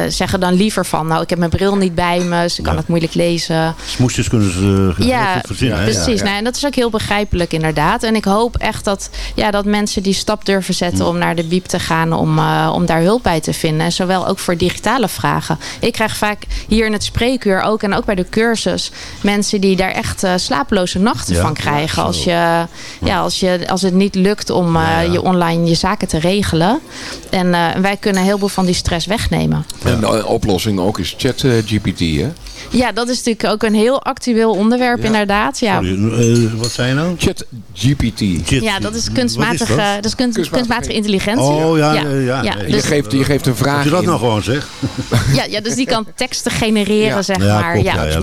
zeggen dan liever van... nou, ik heb mijn bril niet bij me, ze kan Ja. het moeilijk lezen. Smoesjes kunnen ze Ja, verzinnen. precies. Nou, en dat is ook heel begrijpelijk inderdaad. En ik hoop echt dat, ja, dat mensen die stap durven zetten om naar de biep te gaan, om, eh, om daar hulp bij te vinden. En zowel ook voor digitale vragen. Ik krijg vaak hier in het spreekuur ook en ook bij de cursus mensen die daar echt eh, slapeloze nachten Ja, van krijgen. als, je, ja, als, je, als het niet lukt om eh, ja. je online je zaken te regelen. En eh, wij kunnen heel veel van die stress wegnemen. En de oplossing ook is ChatGPT, hè? Ja, dat is natuurlijk ook een heel actueel onderwerp Ja. inderdaad. Ja. Sorry, eh, wat zei je nou? ChatGPT. Shit. Ja, dat is kunstmatige, dat? dat is kunst- Kunstmatige- kunstmatige intelligentie. Oh ja, ja, ja, ja. ja, nee. Je dus, geeft, je geeft een vraag Als je dat in. nou gewoon zegt. ja, ja, dus die kan teksten genereren, Ja. zeg Ja, maar. klopt, ja, ja, ja, dat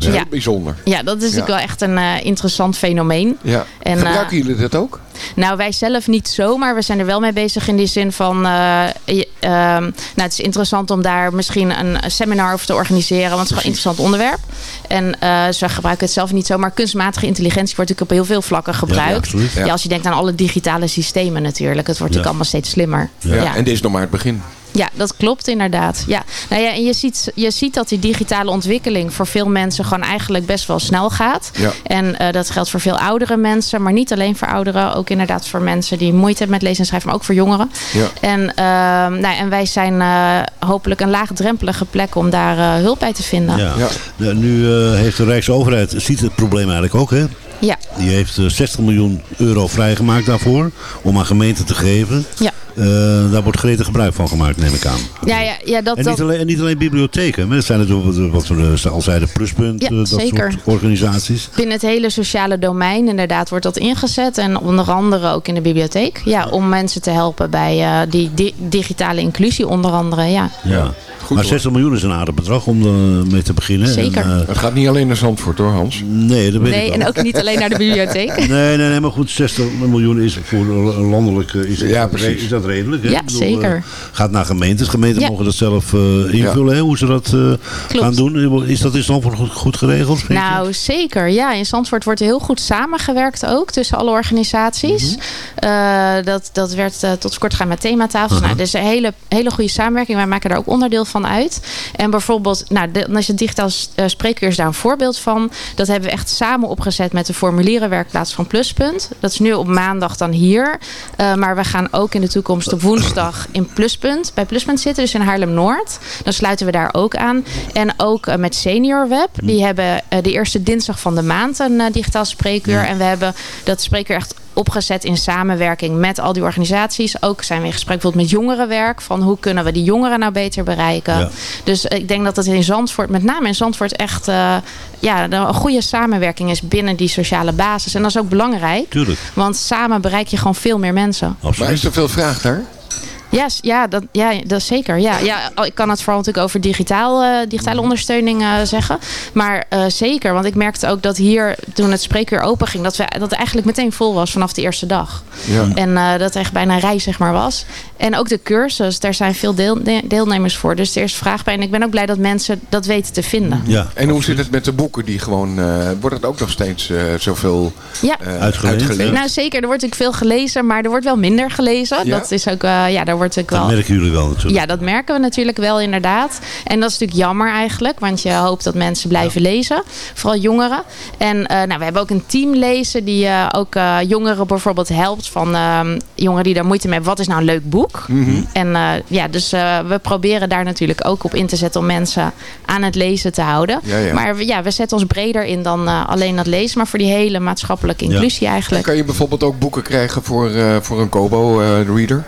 ja. bijzonder. Ja, dat is natuurlijk wel echt een eh, interessant fenomeen. Ja. En, Gebruiken eh, jullie dat ook? Nou, wij zelf niet zo, maar we zijn er wel mee bezig in die zin van... eh, je- ehm, nou, het is interessant om daar misschien een seminar over te organiseren, want het is gewoon een interessant onderwerp. En eh, ze gebruiken het zelf niet zo, maar kunstmatige intelligentie wordt natuurlijk op heel veel vlakken gebruikt. absoluut. Ja, als je denkt aan alle digitale systemen natuurlijk. Het wordt natuurlijk allemaal steeds slimmer. Ja. En dit is nog maar het begin. Ja, dat klopt inderdaad. Ja. Nou ja, en je ziet, je ziet dat die digitale ontwikkeling voor veel mensen gewoon eigenlijk best wel snel gaat. Ja. En eh, dat geldt voor veel oudere mensen, maar niet alleen voor ouderen. Ook inderdaad voor mensen die moeite hebben met lezen en schrijven, maar ook voor jongeren. Ja. En, ehm, nou, en wij zijn eh, hopelijk een laagdrempelige plek om daar eh, hulp bij te vinden. Ja. Ja. Nu eh, heeft de Rijksoverheid, ziet het probleem eigenlijk ook, hè? Ja. Die heeft eh, 60 miljoen euro vrijgemaakt daarvoor, om aan gemeenten te geven. Ja. Eh, daar wordt gretig gebruik van gemaakt, neem ik aan. Ja, ja, ja, dat, En niet, alleen, en niet alleen bibliotheken, maar dat zijn natuurlijk wat, we eh, al zeiden, pluspunt, Ja, eh, dat zeker. soort organisaties. binnen het hele sociale domein inderdaad wordt dat ingezet. En onder andere ook in de bibliotheek. Ja, om mensen te helpen bij eh, die di- digitale inclusie onder andere. Ja. Ja. Goed maar hoor. 60 miljoen is een aardig bedrag om er mee te beginnen. Zeker. En, eh, Het gaat niet alleen naar Zandvoort hoor, Hans. nee, dat weet ik Nee, wel. en ook niet alleen naar de bibliotheek. Nee, nee, nee, maar goed, 60 miljoen is voor een landelijk eh, is, Ja, precies. is dat redelijk. Hè? Ja, bedoel, zeker. eh, gaat naar gemeentes. Gemeenten Ja. mogen dat zelf eh, invullen, hè, hoe ze dat eh, gaan doen. Is dat in Zandvoort goed, goed geregeld? vind je? Nou, zeker. Ja, in Zandvoort wordt heel goed samengewerkt ook tussen alle organisaties. Eh, dat, dat werd eh, tot voor kort gaan met thematafels. Nou, dus een hele, hele goede samenwerking. Wij maken daar ook onderdeel van uit. En bijvoorbeeld, nou, de, dan is het digitaal spreekuur is daar een voorbeeld van. Dat hebben we echt samen opgezet met de formulierenwerkplaats van Pluspunt. Dat is nu op maandag dan hier. Uh, maar we gaan ook in de toekomst op woensdag in Pluspunt, bij Pluspunt zitten, dus in Haarlem-Noord. Dan sluiten we daar ook aan. En ook uh, met Senior Web. Die hebben uh, de eerste dinsdag van de maand een digitaal spreekuur. Ja. En we hebben dat spreekuur echt opgezet in samenwerking met al die organisaties. Ook zijn we in gesprek bijvoorbeeld met jongerenwerk. Van hoe kunnen we die jongeren nou beter bereiken. Ja. Dus ik denk dat het in Zandvoort, met name in Zandvoort, echt uh, ja, een goede samenwerking is binnen die sociale basis. En dat is ook belangrijk. Tuurlijk. Want samen bereik je gewoon veel meer mensen. Absoluut. Maar is er veel vraag daar? Yes, ja, dat, ja, dat is zeker. Ja, ja, ik kan het vooral natuurlijk over digitaal, uh, digitale ondersteuning uh, zeggen. Maar uh, zeker, want ik merkte ook dat hier, toen het spreekuur open ging... dat, we, dat het eigenlijk meteen vol was vanaf de eerste dag. Ja. En uh, dat het echt bijna een rij zeg maar was. En ook de cursus, daar zijn veel deel, deelnemers voor. Dus er is vraag bij. En ik ben ook blij dat mensen dat weten te vinden. Ja. En hoe zit het met de boeken die gewoon... Uh, wordt het ook nog steeds uh, zoveel ja. uitgeleend? uitgeleend? Nou zeker, er wordt natuurlijk veel gelezen, maar er wordt wel minder gelezen. Ja? Dat is ook, uh, ja, daar wordt wordt Dat merken jullie wel natuurlijk. Ja, dat merken we natuurlijk wel inderdaad. En dat is natuurlijk jammer eigenlijk, want je hoopt dat mensen blijven lezen. Vooral jongeren. En eh, nou, we hebben ook een team lezen die eh, ook eh, jongeren bijvoorbeeld helpt. Van ehm, jongeren die daar moeite mee hebben. Wat is nou een leuk boek? En eh, ja, dus eh, we proberen daar natuurlijk ook op in te zetten om mensen aan het lezen te houden. Ja, ja. Maar ja, we zetten ons breder in dan eh, alleen dat lezen. Maar voor die hele maatschappelijke inclusie Dan eigenlijk. kan je bijvoorbeeld ook boeken krijgen voor, eh, voor een Kobo-reader.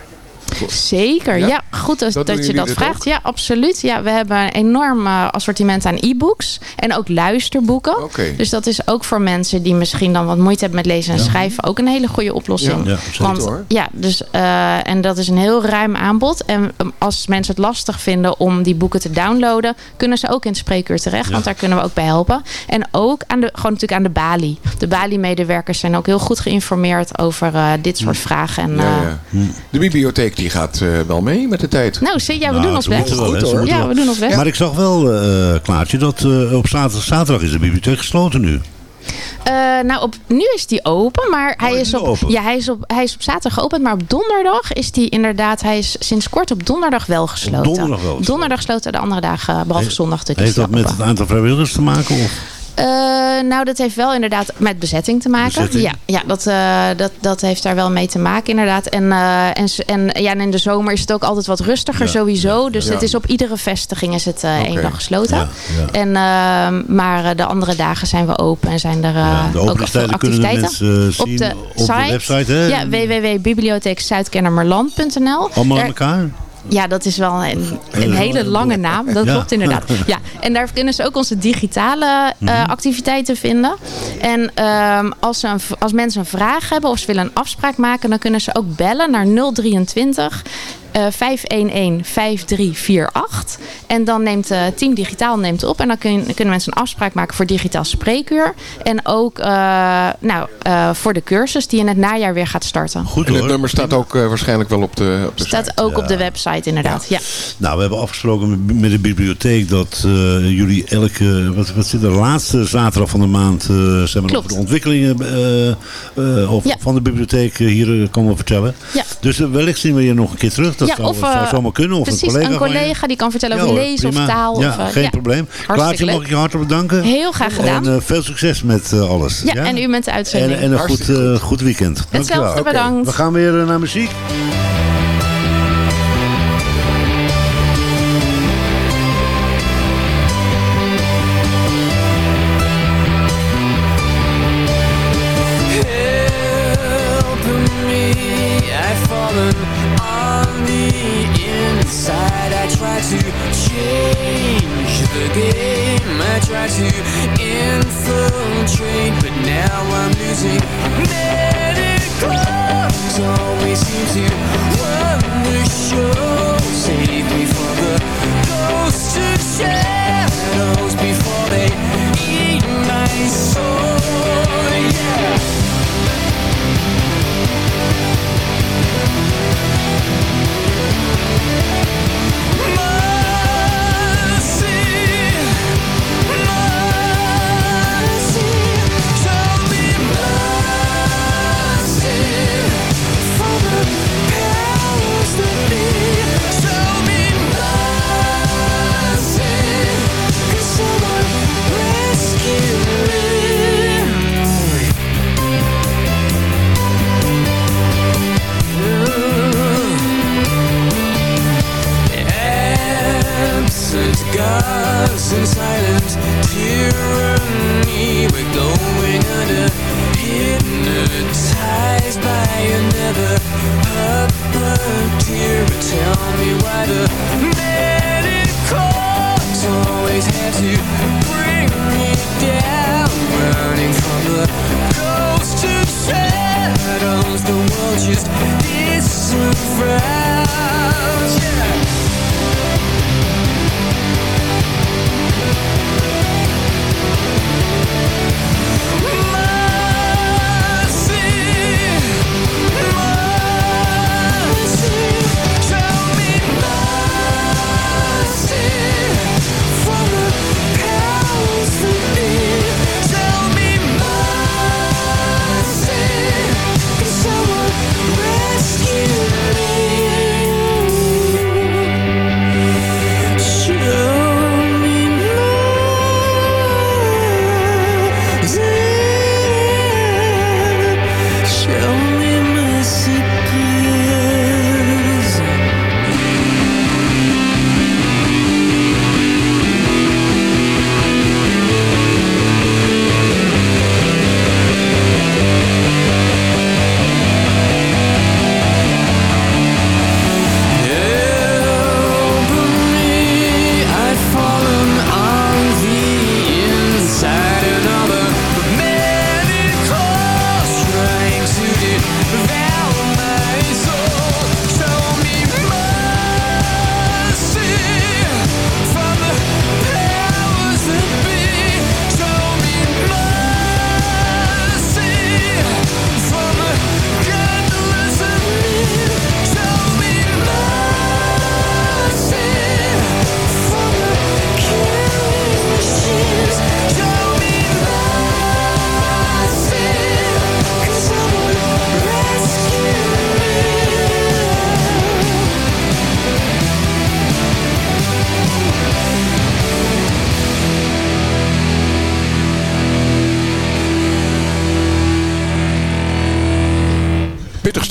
Zeker, Ja? ja. Goed dat, Dat dat, doen je dat dit vraagt. Ja, absoluut. Ja, we hebben een enorm eh, assortiment aan e-books. En ook luisterboeken. Dus dat is ook voor mensen die misschien dan wat moeite hebben met lezen en schrijven... ook een hele goede oplossing. Ja, Want, hoor. ja, dus, eh, en dat is een heel ruim aanbod. En um, als mensen het lastig vinden om die boeken te downloaden... kunnen ze ook in het spreekuur terecht. Want daar kunnen we ook bij helpen. En ook aan de, gewoon natuurlijk aan de balie. De balie-medewerkers zijn ook heel goed geïnformeerd over eh, dit soort vragen. En, Ja, ja. De bibliotheek die gaat eh, wel mee met de tijd. nou, zie- ja, we Nou, doen ons best. Goed, hoor. Ja, we doen ons best. Maar ik zag wel, eh Klaartje, dat eh, op zaterdag, zaterdag is de bibliotheek gesloten nu. Eh, nou, op, nu is die open, maar hij, is op, open? Ja, hij, is op, hij is op zaterdag geopend. Maar op donderdag is die inderdaad, hij is sinds kort op donderdag wel gesloten. donderdag wel gesloten. Donderdag sloten de andere dagen, behalve Heeft- zondag. Heeft dat met het aantal vrijwilligers te maken? Of? Eh, nou, dat heeft wel inderdaad met bezetting te maken. Bezetting? Ja, ja dat, eh, dat, dat heeft daar wel mee te maken inderdaad. En, eh, en, en, ja, en in de zomer is het ook altijd wat rustiger Ja, sowieso. Dus ja. het is op iedere vestiging is het één dag gesloten. En, eh, maar de andere dagen zijn we open en zijn er de ook de activiteiten. mensen zien op de, site, website. Hè? Ja, www.bibliotheekzuidkennemerland.nl. Allemaal aan elkaar? Ja, dat is wel een, een hele lange naam. Dat Ja. klopt inderdaad. Ja, en daar kunnen ze ook onze digitale Mhm. eh, activiteiten vinden. En ehm, als, ze een als mensen een vraag hebben of ze willen een afspraak maken... dan kunnen ze ook bellen naar 023 eh 511 5348. En dan neemt eh Team Digitaal neemt op. En dan kun- kunnen mensen een afspraak maken voor digitaal spreekuur. En ook eh, nou, eh, voor de cursus die in het najaar weer gaat starten. Goed En het hoor. nummer staat ook eh, waarschijnlijk wel op de, op de site. Staat ook op de website inderdaad. Ja. Nou, we hebben afgesproken met, de bibliotheek dat eh, jullie elke, wat, wat zit er, laatste zaterdag van de maand, eh zeg maar, Klopt. over de ontwikkelingen eh, eh, of Ja. van de bibliotheek eh, hier eh, komen vertellen. Ja. Dus eh, wellicht zien we je nog een keer terug. Dat Ja, zou, of, zou eh, zomaar kunnen. Of Precies, een collega, een die kan vertellen over lezen prima. of taal. Ja, of, eh, geen ja. probleem. Hartstikke Klaartje, mag ik je hartelijk bedanken. Heel graag gedaan. En eh, veel succes met alles. ja, en u met de En, uitzending. en een goed, eh, goed weekend. Hetzelfde, Dankjewel. bedankt. We gaan weer naar muziek.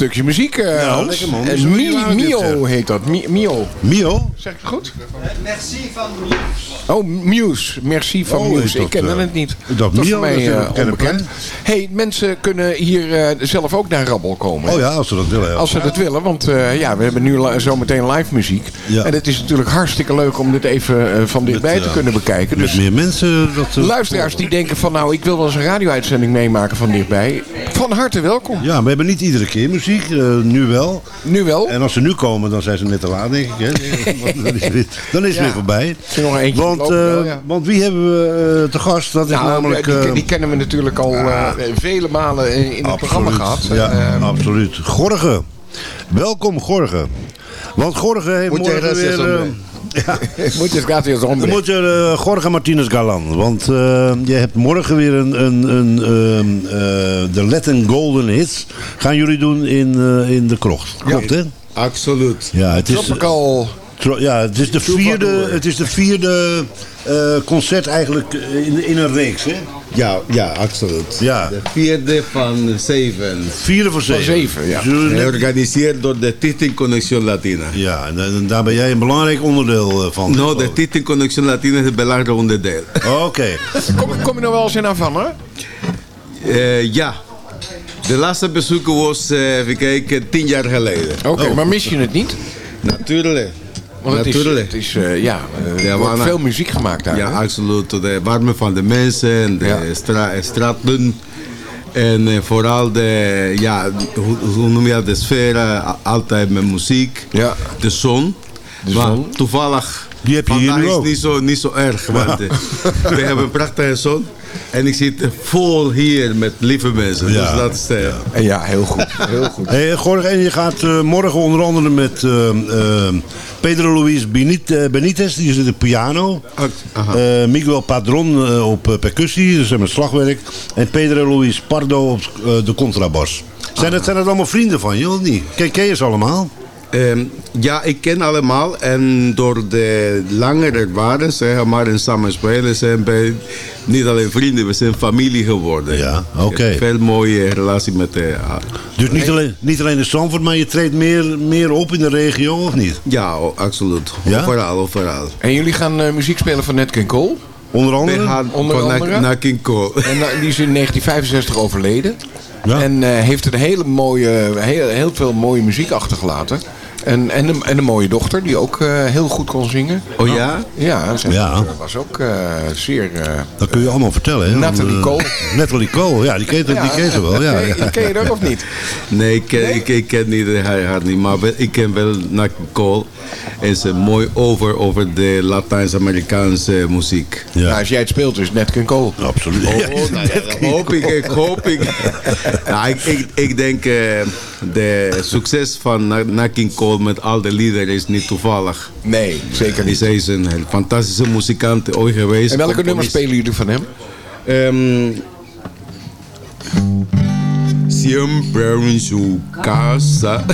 Stukje muziek, eh Ja, Hans. lekker, man. En Mi- waren dit, Mio heet dat. Mi- Mio. Mio? Zeg ik het goed? Merci van Muse. Oh, Muse. Merci van Oh, Muse. dat, ik ken eh, het niet. dat dat is voor mij eh, onbekend. hey, mensen kunnen hier eh, zelf ook naar Rabbel komen. Oh ja, als ze dat willen. ja. Als ze dat willen, want eh, ja, we hebben nu li- zometeen live muziek. Ja. En het is natuurlijk hartstikke leuk om dit even eh, van dichtbij Met, te kunnen bekijken. Met Dus meer mensen. Dat, luisteraars die denken van nou, ik wil wel eens een radio-uitzending meemaken van dichtbij. Van harte welkom. Ja, we hebben niet iedere keer muziek. eh, nu wel. Nu wel. En als ze nu komen, dan zijn ze net te laat, denk ik. Hè? dan is het weer, Ja. voorbij. Er nog eentje Want, lopen eh, wel, ja. want wie hebben we eh, te gast? Dat is Nou, namelijk... die, eh, die kennen we natuurlijk al eh, vele malen in in het programma gehad. Ja, absoluut. Gorge. Welkom, Gorge. Want Gorge heeft morgen weer... eh, hombre. ja, Muchas gracias, hombre. moet je Jorge Martinez Galan. Want eh, je hebt morgen weer een, een, een, ehm, eh, de Latin Golden Hits. Gaan jullie doen in, eh, in de krocht. Klopt, hè? Absoluut. Ja, het is, Tropical. Tro- ja, het is de vierde, het is de vierde eh, concert eigenlijk eh, in, in een reeks, hè? Ja, ja, absoluut. Ja. De vierde van zeven. Vierde van zeven. zeven, ja. Georganiseerd door de Titin Connection Latina. Ja, en, en daar ben jij een belangrijk onderdeel eh, van. Nou, de Titin Connection Latina is een belangrijk onderdeel. Oké. Kom, kom je nog wel eens in Havana? Eh, ja. De laatste bezoek was, eh, even kijken, tien jaar geleden. Oké, Oh. maar mis je het niet? Natuurlijk. Want het is, Natuurlijk. het is eh, ja, eh, er Ja, wordt maar- veel muziek gemaakt daar. Ja, hè? absoluut. De warme van de mensen, en de Ja. stra- straten. En eh, vooral de, ja, hoe, hoe noem je dat, de sfeer, eh, altijd met muziek. Ja. De zon. De maar zon. toevallig, Die heb je hier vandaag is ook. niet zo, niet zo erg. Want eh, we hebben een prachtige zon. En ik zit vol hier met lieve mensen. Ja. Dus dat is... eh, En ja, heel goed. Heel goed. Hey, Jorge, en je gaat eh, morgen onder andere met eh, eh, Pedro Luis Benit- eh, Benitez, die is op de piano. aha. Eh, Miguel Padron op percussie, dus met slagwerk. En Pedro Luis Pardo op eh, de contrabas. Zijn dat, zijn dat allemaal vrienden van je, of niet? Ken, ken je ze allemaal? Ehm, ja, ik ken allemaal. En door de langere ervaring, zeg maar, en samen spelen, zijn wij niet alleen vrienden, we zijn familie geworden. Ja, oké. Veel mooie relatie met de... Dus niet alleen, niet alleen in Zandvoort, maar je treedt meer, meer op in de regio, of niet? Ja, absoluut. Ja? Overal, overal. En jullie gaan eh, muziek spelen van Nat King Cole. Onder We andere? gaan Onder van andere? naar, naar King Cole. En eh, die is in 1965 overleden. Ja. En eh, heeft een hele mooie, heel, heel veel mooie muziek achtergelaten. En, en, een, en een mooie dochter die ook eh, heel goed kon zingen. Oh ja? Ja, zij Ja. was ook eh, zeer... eh, Dat kun je allemaal vertellen, hè? Natalie Cole. Natalie Cole, ja, die kent, die kent ze wel. Ja, ken, je- ja. ken je dat of niet? Nee, ik ken, Ik, ik ken niet hij haar niet, maar ik ken wel King Cole. En ze mooi over, over de Latijns-Amerikaanse muziek. Ja. Nou, als jij het speelt is Nat King Cole. Absoluut. Oh, nou ja, hoop ik, ik hoop ik. Nou, ik, ik, ik denk de succes van Na- Nat King Cole met al de liederen is niet toevallig. Nee, zeker niet. Hij is een fantastische muzikant ooit geweest. En welke nummers componist. spelen jullie van hem? Ehm, siempre en su casa.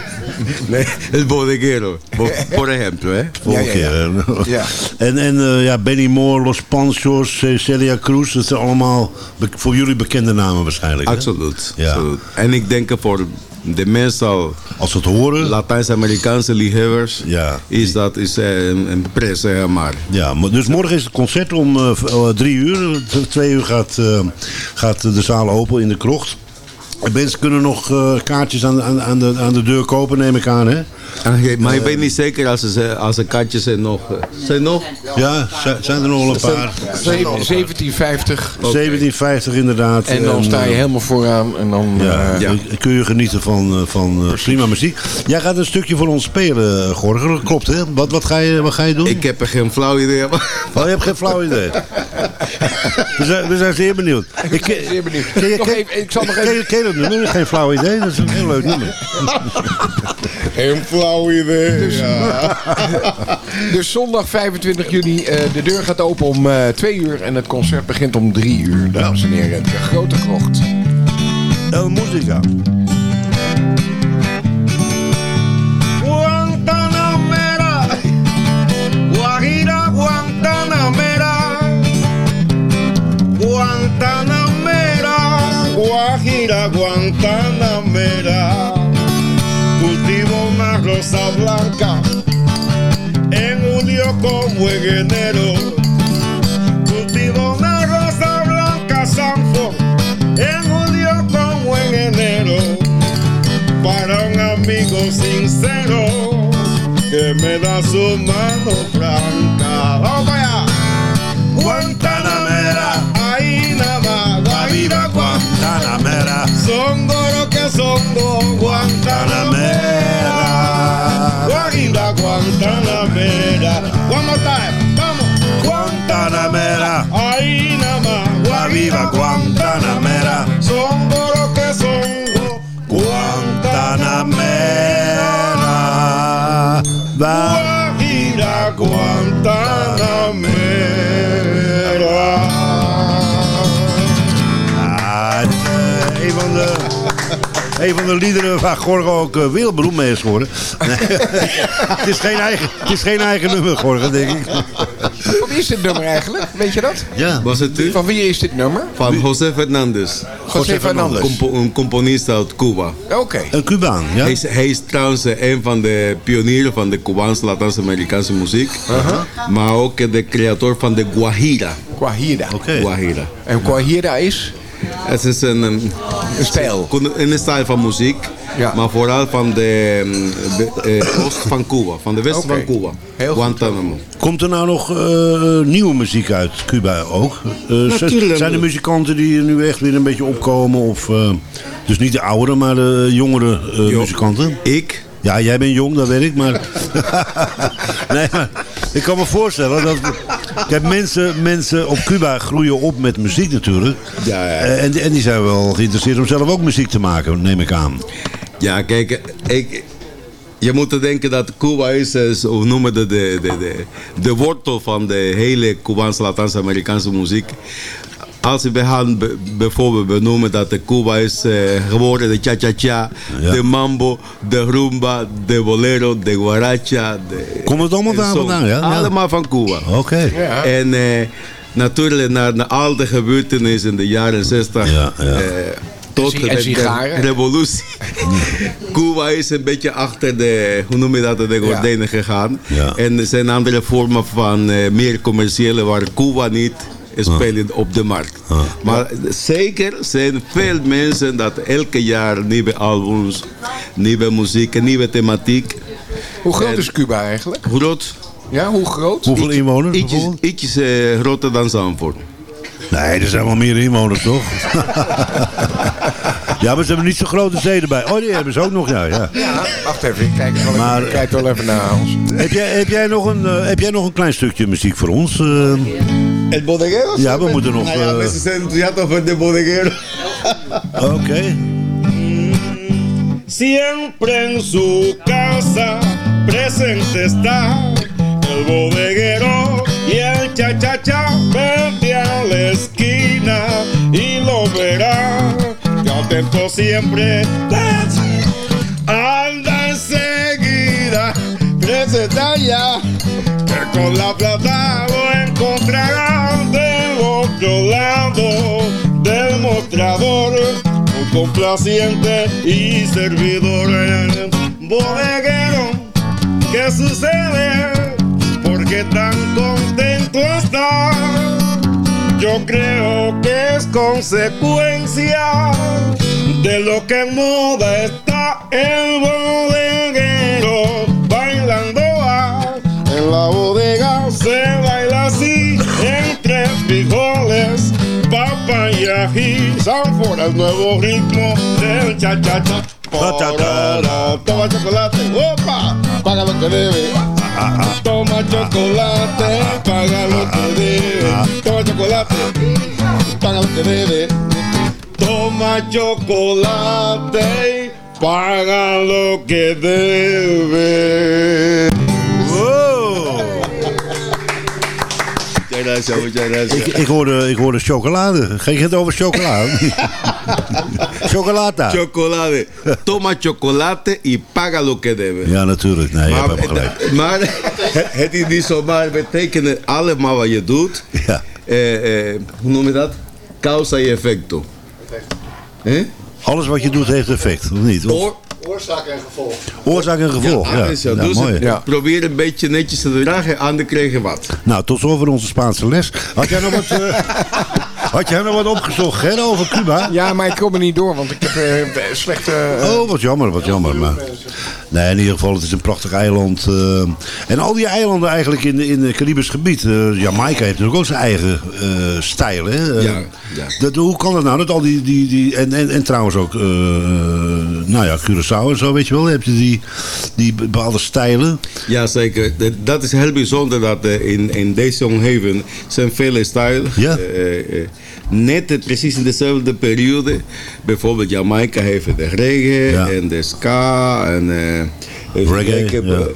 nee, el bodeguero. Bo- Por ejemplo, hè? Ja, ja, ja. En, en eh, ja, Benny Moore, Los Panchos, eh, Celia Cruz, dat zijn allemaal voor jullie bekende namen waarschijnlijk. Absoluut, Ja. absoluut. En ik denk voor de mensen, Als ze het horen, Latijns-Amerikaanse liefhebbers, Ja. is dat is eh, een, een pres, zeg maar. ja, maar dus morgen is het concert om eh, drie uur. Twee uur gaat, gaat de zaal open in de krocht. En mensen kunnen nog eh, kaartjes aan, aan, aan, de, aan de deur kopen, neem ik aan, hè? Maar ik weet niet zeker als ze, als de katjes zijn nog... eh, Zijn nog? Ja, zi- zijn er nog wel een paar. Zeven- 1750. 1750 inderdaad. En dan sta je eh, helemaal vooraan. En dan, Ja, eh, Ja. kun je genieten van, eh, van eh, prima muziek. Jij gaat een stukje voor ons spelen, Gorger. Dat klopt, hè? Wat, wat, ga je, wat ga je doen? Ik heb er geen flauw idee van. Oh, je hebt geen flauw idee. we, zijn, we zijn zeer benieuwd. Ik, ken- zeer benieuwd. Ken je, Nog ken, even- ik zal nog ken, even- je- ken je dat nummer? Geen flauw idee. Dat is een heel leuk nummer. Geen flauw idee. Dus zondag 25 juni, eh, de deur gaat open om eh 2 uur en het concert begint om 3 uur, dames en heren. De grote krocht. El Musica. Rosa blanca en julio como en enero. Cultivo una rosa blanca Sanford en julio como en enero. Para un amigo sincero que me da su mano franca. ¡Vamos allá! Guantanamera, ahí nada más, Guajira, Guantanamera. Songoro que songo, Guantanamera. Guantanamera. One more time, vamos. Guantanamera. Ahí nada más, Guajira, Guantanamera. Songoro que songo, Guantanamera. Guajira, Guantanamera. Een van de liederen waar Gorgo ook uh, wereldberoemd mee is geworden. Nee, het, is geen eigen, het is geen eigen nummer, Gorgo, denk ik. Van wie is dit nummer eigenlijk? Weet je dat? Ja. Was het u? Van wie is dit nummer? Van José Fernandez. José Fernandez. Compo- een componist uit Cuba. Oké. Een Cubaan, ja? Hij, is, hij is trouwens eh, een van de pionieren van de Cubaanse Latijns-Amerikaanse muziek. Maar ook de creator van de Guajira. Guajira. Oké. Guajira. En Guajira is? Het is een, een, stijl. een stijl van muziek. Ja. Maar vooral van de, mm, de eh, oost van Cuba. Van de west van Cuba. Heel goed. Guantanamo. Komt er nou nog eh, nieuwe muziek uit Cuba ook? Eh, Natuurlijk. Zijn er muzikanten die nu echt weer een beetje opkomen? Of, eh, dus niet de oudere, maar de jongere eh, Jo. muzikanten? Ik? Ja, jij bent jong, dat weet ik, maar... nee, maar ik kan me voorstellen dat... Kijk, mensen, mensen op Cuba groeien op met muziek natuurlijk. Ja, ja. Eh, en, en die zijn wel geïnteresseerd om zelf ook muziek te maken, neem ik aan. Ja, kijk, ik, je moet denken dat Cuba is, eh, hoe noemen de, de, de, de wortel van de hele Cubaanse Latijns-Amerikaanse muziek. Als we gaan be- bijvoorbeeld benoemen dat de Cuba is eh, geworden de cha-cha-cha, Ja. de mambo, de rumba, de bolero, de guaracha. De, Komt het allemaal en daar zo. vandaan, ja? Ja. Allemaal van Cuba. Oké. Ja. En eh, natuurlijk naar, naar al de gebeurtenissen in de jaren 60. Ja, ja. eh, tot de, revolutie. Cuba is een beetje achter de, hoe noem je dat, de gordijnen gegaan. Ja. En er zijn andere vormen van eh, meer commerciële waar Cuba niet spelen op de markt. Maar zeker zijn veel mensen dat elke jaar nieuwe albums, nieuwe muziek, nieuwe thematiek. Hoe groot En- is Cuba eigenlijk? Groot, Ja, hoe groot? Hoeveel inwoners ietsjes, bijvoorbeeld? ietsjes eh, groter dan Zandvoort. Nee, er zijn wel meer inwoners, toch? ja, maar ze hebben niet zo'n grote steden bij. Oh, die hebben ze ook nog, ja. ja. Ja, wacht even. Ik kijk, wel Maar- even, ik kijk wel even naar ons. Heb, jij, heb, jij nog een, eh, heb jij nog een klein stukje muziek voor ons? eh? El bodeguero? Ja, we moeten nog, Nou ja, mensen zijn enthousiast over de bodeguero. Oké. Siempre en su casa presente está el bodeguero y el cha-cha-cha. Vete a la esquina y lo verá. Que atento siempre anda enseguida. Presente allá que con la plata complaciente y servidor bodeguero. ¿Qué sucede? Porque tan contento está. Yo creo que es consecuencia de lo que en moda está el bodeguero bailando va. En la bodega se baila ají. Sanford el nuevo ritmo del cha-cha-cha. Toma chocolate, opa, paga lo que debe. Toma chocolate, paga lo que debe. Toma chocolate, paga lo que debe. Toma chocolate, paga lo que debe. Gracias. Ik, ik, hoorde, ik hoorde chocolade. Ging het over chocolade? Chocolata. Chocolade. Toma chocolate y paga lo que debe. ja, natuurlijk. Nee, je hebt Maar, helemaal gelijk. maar het- is niet zomaar betekenen allemaal wat je doet. Ja. Eh, eh, hoe noem je dat? Causa y effecto. Hè? Alles wat je doet heeft effect, of niet? Of- Oorzaak en gevolg. Oorzaak en gevolg, ja. dat is zo. Ja, dus mooi. het- probeer een beetje netjes te dragen en dan krijg je wat. Nou, tot zover onze Spaanse les. Had jij nog wat, eh, had jij nog wat opgezocht, Ger, over Cuba? Ja, maar ik kom er niet door, want ik heb eh, slechte... eh, Oh, wat jammer, wat jammer. Maar... Nee, in ieder geval, het is een prachtig eiland. eh, en al die eilanden eigenlijk in, in het Caribisch gebied. eh, Jamaica heeft natuurlijk ook zijn eigen eh, stijl, hè? Ja, ja. Dat, hoe kan dat nou? Dat al die, die, die, en, en, en trouwens ook, eh, nou ja, Curaçao en zo, weet je wel. Heb je die, die bepaalde stijlen. Ja, zeker. Dat- Dat is heel bijzonder dat eh, in, in deze omgeving zijn vele stijlen. Ja. Net precies in dezelfde periode. Bijvoorbeeld Jamaica heeft de reggae Ja. en de ska en eh, Reggae, ja.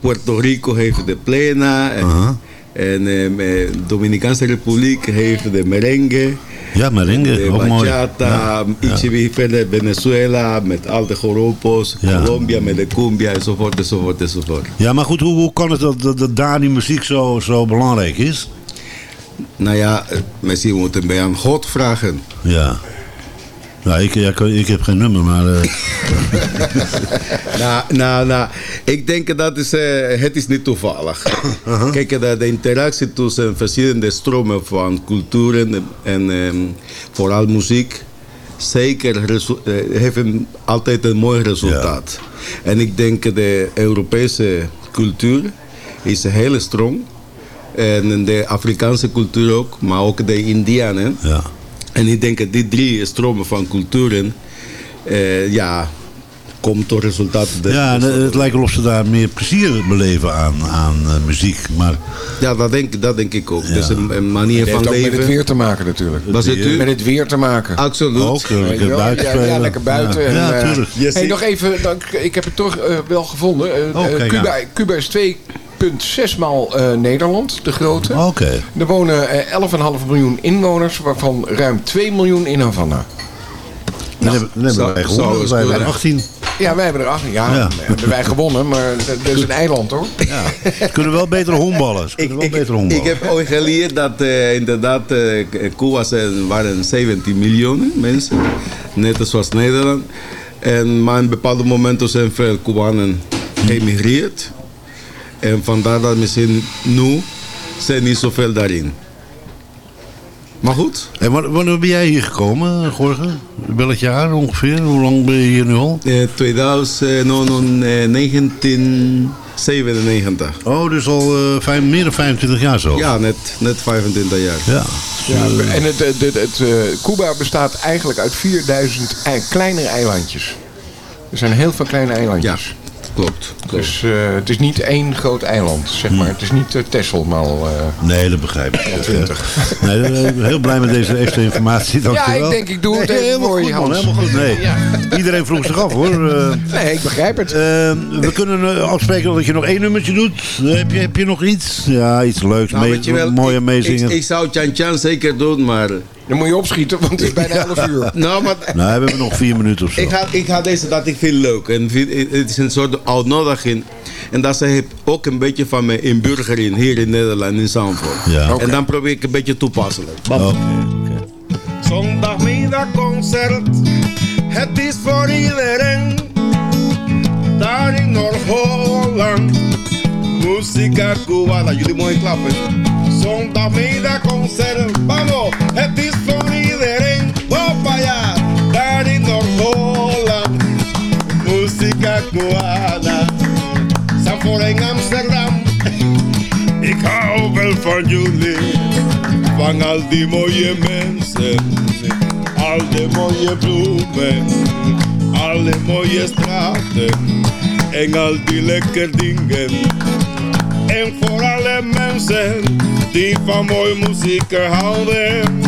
Puerto Rico heeft de plena. En, en eh, Dominicaanse Republiek heeft de merengue. Ja, merengue, de ook mooi. bachata, Ja, ietsje verder Venezuela met al de joropos, Ja. Colombia met de cumbia enzovoort enzovoort enzovoort. Ja, maar goed, hoe, hoe kan het dat, dat, dat daar die muziek zo, zo belangrijk is? Nou ja, eh, misschien moeten we aan God vragen. Ja. Nou, ik, ja, ik, heb geen nummer, maar... eh, nou, nou, nou, ik denk dat is, eh, het is niet toevallig. Kijk, eh, de, interactie tussen verschillende stromen van culturen en ehm, vooral muziek, zeker heeft een, altijd een mooi resultaat. En ik denk de Europese cultuur is heel strong. En de Afrikaanse cultuur ook, maar ook de Indianen. ja. En ik denk dat die drie stromen van culturen, eh, ja, komt tot resultaten. dat- Ja, het lijkt wel of ze daar meer plezier beleven aan, aan eh, muziek. Maar Ja, dat denk, dat denk ik ook. Dus een, een manier Het heeft van ook met leven. het weer te maken natuurlijk. Was het u? Met het weer te maken. Absoluut. ook eh, lekker buiten ja, lekker buiten. Ja, en, ja, eh, tuurlijk. Yes, hey, nog even, dan, ik heb het toch eh, wel gevonden. Eh, Oh, Cuba. Cuba is 2,6 maal eh, Nederland, de grote. Oké. Er wonen eh, 11,5 miljoen inwoners, waarvan ruim 2 miljoen in Havana. Dan hebben, dan hebben wij gewonnen. Wij hebben kunnen. 18. Ja, wij hebben er 18 jaar. Ja. Hebben wij gewonnen, maar dat is een eiland hoor. Ja. Ze kunnen wel beter honkballen. Ze kunnen wel ik, beter ik honkballen. heb ooit geleerd dat eh, inderdaad eh, Cuba waren 17 miljoen mensen, net zoals Nederland. En maar in bepaalde momenten zijn veel Cubanen geëmigreerd. En vandaar dat misschien nu zijn niet zoveel daarin. Maar goed, En wanneer, ben jij hier gekomen, Gorge? Welk jaar ongeveer? Hoe lang ben je hier nu al? eh, 2000, eh, no, no, eh, 1997. Oh, dus al eh, vijf, meer dan 25 jaar zo. Ja, net, net 25 jaar. Ja. Ja, en het, het, het, het, eh, Cuba bestaat eigenlijk uit 4000 ei- kleinere eilandjes. Er zijn heel veel kleine Ja, eilandjes. Klopt. klopt. Dus eh, het is niet één groot eiland, zeg maar. Het is niet uh, Texel, maar al, eh, Nee, dat begrijp ik. 20. Nee, eh, ik ben heel blij met deze extra informatie. Dankjewel. ik denk, ik doe het even helemaal voor je, goed, man, Hans. Helemaal goed. Nee. Ja. Iedereen vroeg zich af, hoor. Eh, Nee, ik begrijp het. eh, we kunnen eh, afspreken dat je nog één nummertje doet. Eh, heb, je, heb je nog iets? Ja, iets leuks. Nou, wel, mooie ik- meezingen. Ik, ik zou Chan Chan zeker doen, maar... Dan moet je opschieten, want het is bijna 11 uur. Nou, maar Nou, we hebben nog vier minuten of zo. ik, ga, ik ga deze dat ik vind leuk. En vind, het is een soort uitnodiging. En dat ze ook een beetje van mijn inburgering hier in Nederland, in Zandvoort. Ja. En dan probeer ik een beetje toepasselijk. Oké, oké. Zondagmiddag concert, het is voor iedereen. Daar in Noord-Holland, Musica Cubana. Jullie mooi klappen. Zondagmiddag concert, vamos, het is Zandvoort en Amsterdam, ik hou wel van jullie. Van al die mooie mensen, al die mooie bloemen, alle mooie straten. En al die lekker dingen. En voor alle mensen die van mooie muziek houden,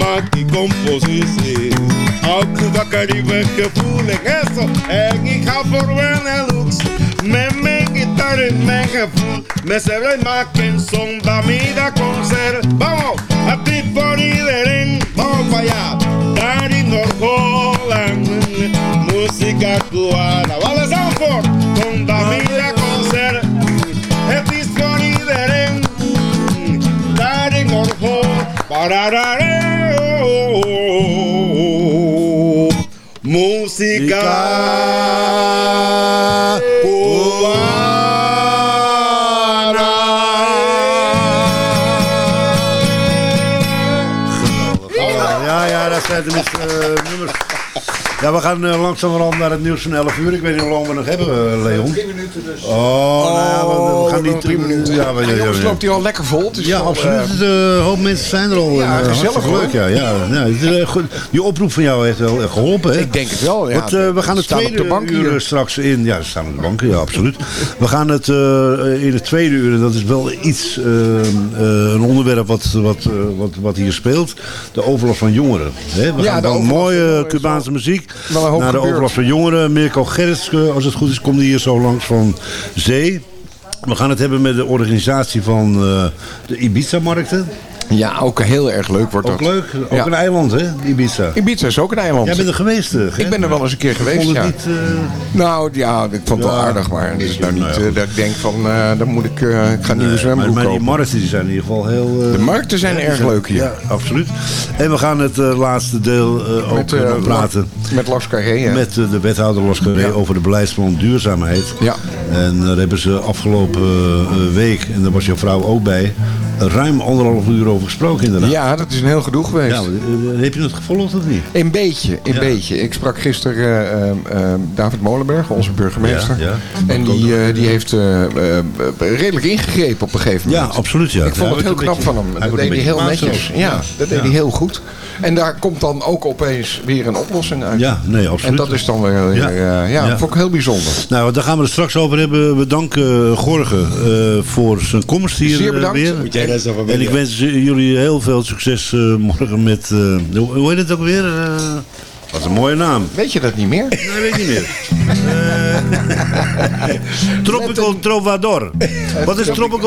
maak ik composities. Al Cuba Caribe gevoel en eso. En ik ga voor Benelux met mijn gitaar en mijn gevoel. Met z'n allen maken zondagmiddag concert. Vamos, het is voor iedereen. Vamos para allá, daar in Noord-Holland. Música cubana. Vale, Zandvoort, zondagmiddag concert. Música Ja, ja, dat zijn tenminste eh, nummers. Ja, we gaan uh, langzamerhand naar het nieuws van 11 uur. Ik weet niet hoe lang we nog hebben, uh, Leon. 10 minuten dus. Oh, nou ja, we, we gaan niet... drie minuten. Ja, we, Ja, loopt hij al lekker vol. Is Ja, absoluut. eh, De hoop mensen zijn er al. Ja, eh, gezellig, leuk. Ja, ja, ja. Het is, eh, goed. Die oproep van jou heeft wel eh, geholpen. Hè? Ik denk het wel, ja. Want, eh, we gaan het Staan op tweede de bank uur hier. straks in. Ja, ze staan op de banken, ja, absoluut. We gaan het eh, in het tweede uur, en dat is wel iets, eh, eh, een onderwerp wat, wat, eh, wat, wat hier speelt. De overlast van jongeren. Hè? We Ja, gaan van mooie Cubaanse muziek een naar de overlast van jongeren. Mirko Gerrits, eh, als het goed is, komt hier zo langs van Zee. We gaan het hebben met de organisatie van eh, de Ibiza-markten. Ja, ook heel erg leuk wordt Ook dat. leuk. Ook Ja. een eiland, hè, Ibiza. Ibiza is ook een eiland. Jij bent er geweest, hè? Ik ben er wel eens een keer geweest, vond het ja. niet, eh, Nou ja, ik vond het wel aardig, maar het is nou niet Nou eh, dat ik denk van, eh dan moet ik, eh, ik ga een nieuwe zwembroek maar, maar die kopen. markten die zijn in ieder geval heel... eh, De markten zijn erg leuk hier. Ja, absoluut. En we gaan het eh, laatste deel eh, ook Met, eh, eh, praten. Met Las Carré, hè? Met eh, de wethouder Los Carré Ja. over de beleidsplan duurzaamheid. Ja. En daar hebben ze afgelopen eh, week, en daar was jouw vrouw ook bij, ruim anderhalf uur over gesproken inderdaad. Ja, dat is een heel gedoe geweest. Ja, eh, heb je het gevolgd of niet? Een beetje, een Ja. beetje. Ik sprak gisteren eh, eh, David Molenberg, onze burgemeester. Ja, ja. En die, die heeft redelijk ingegrepen op een gegeven Ja, moment. absoluut ja. Ik vond het heel knap van hem. hij Dat deed hij heel netjes. Ja, dat deed Ja. hij heel goed. En daar komt dan ook opeens weer een oplossing uit. Ja, nee, absoluut. En dat is dan weer, Ja. eh, ja, Ja. dat vond ik heel bijzonder. Nou, daar gaan we het straks over hebben. We danken eh, Gorge eh, voor zijn komst hier Zeer eh, bedankt. weer. Moet jij dat zo van En ik wens jullie heel veel succes eh, morgen met... eh, hoe, heet het ook weer? Eh, wat een mooie naam. Weet je dat niet meer? Nee, weet ik niet meer. Eh, Tropical Trovador. Wat is Tropical...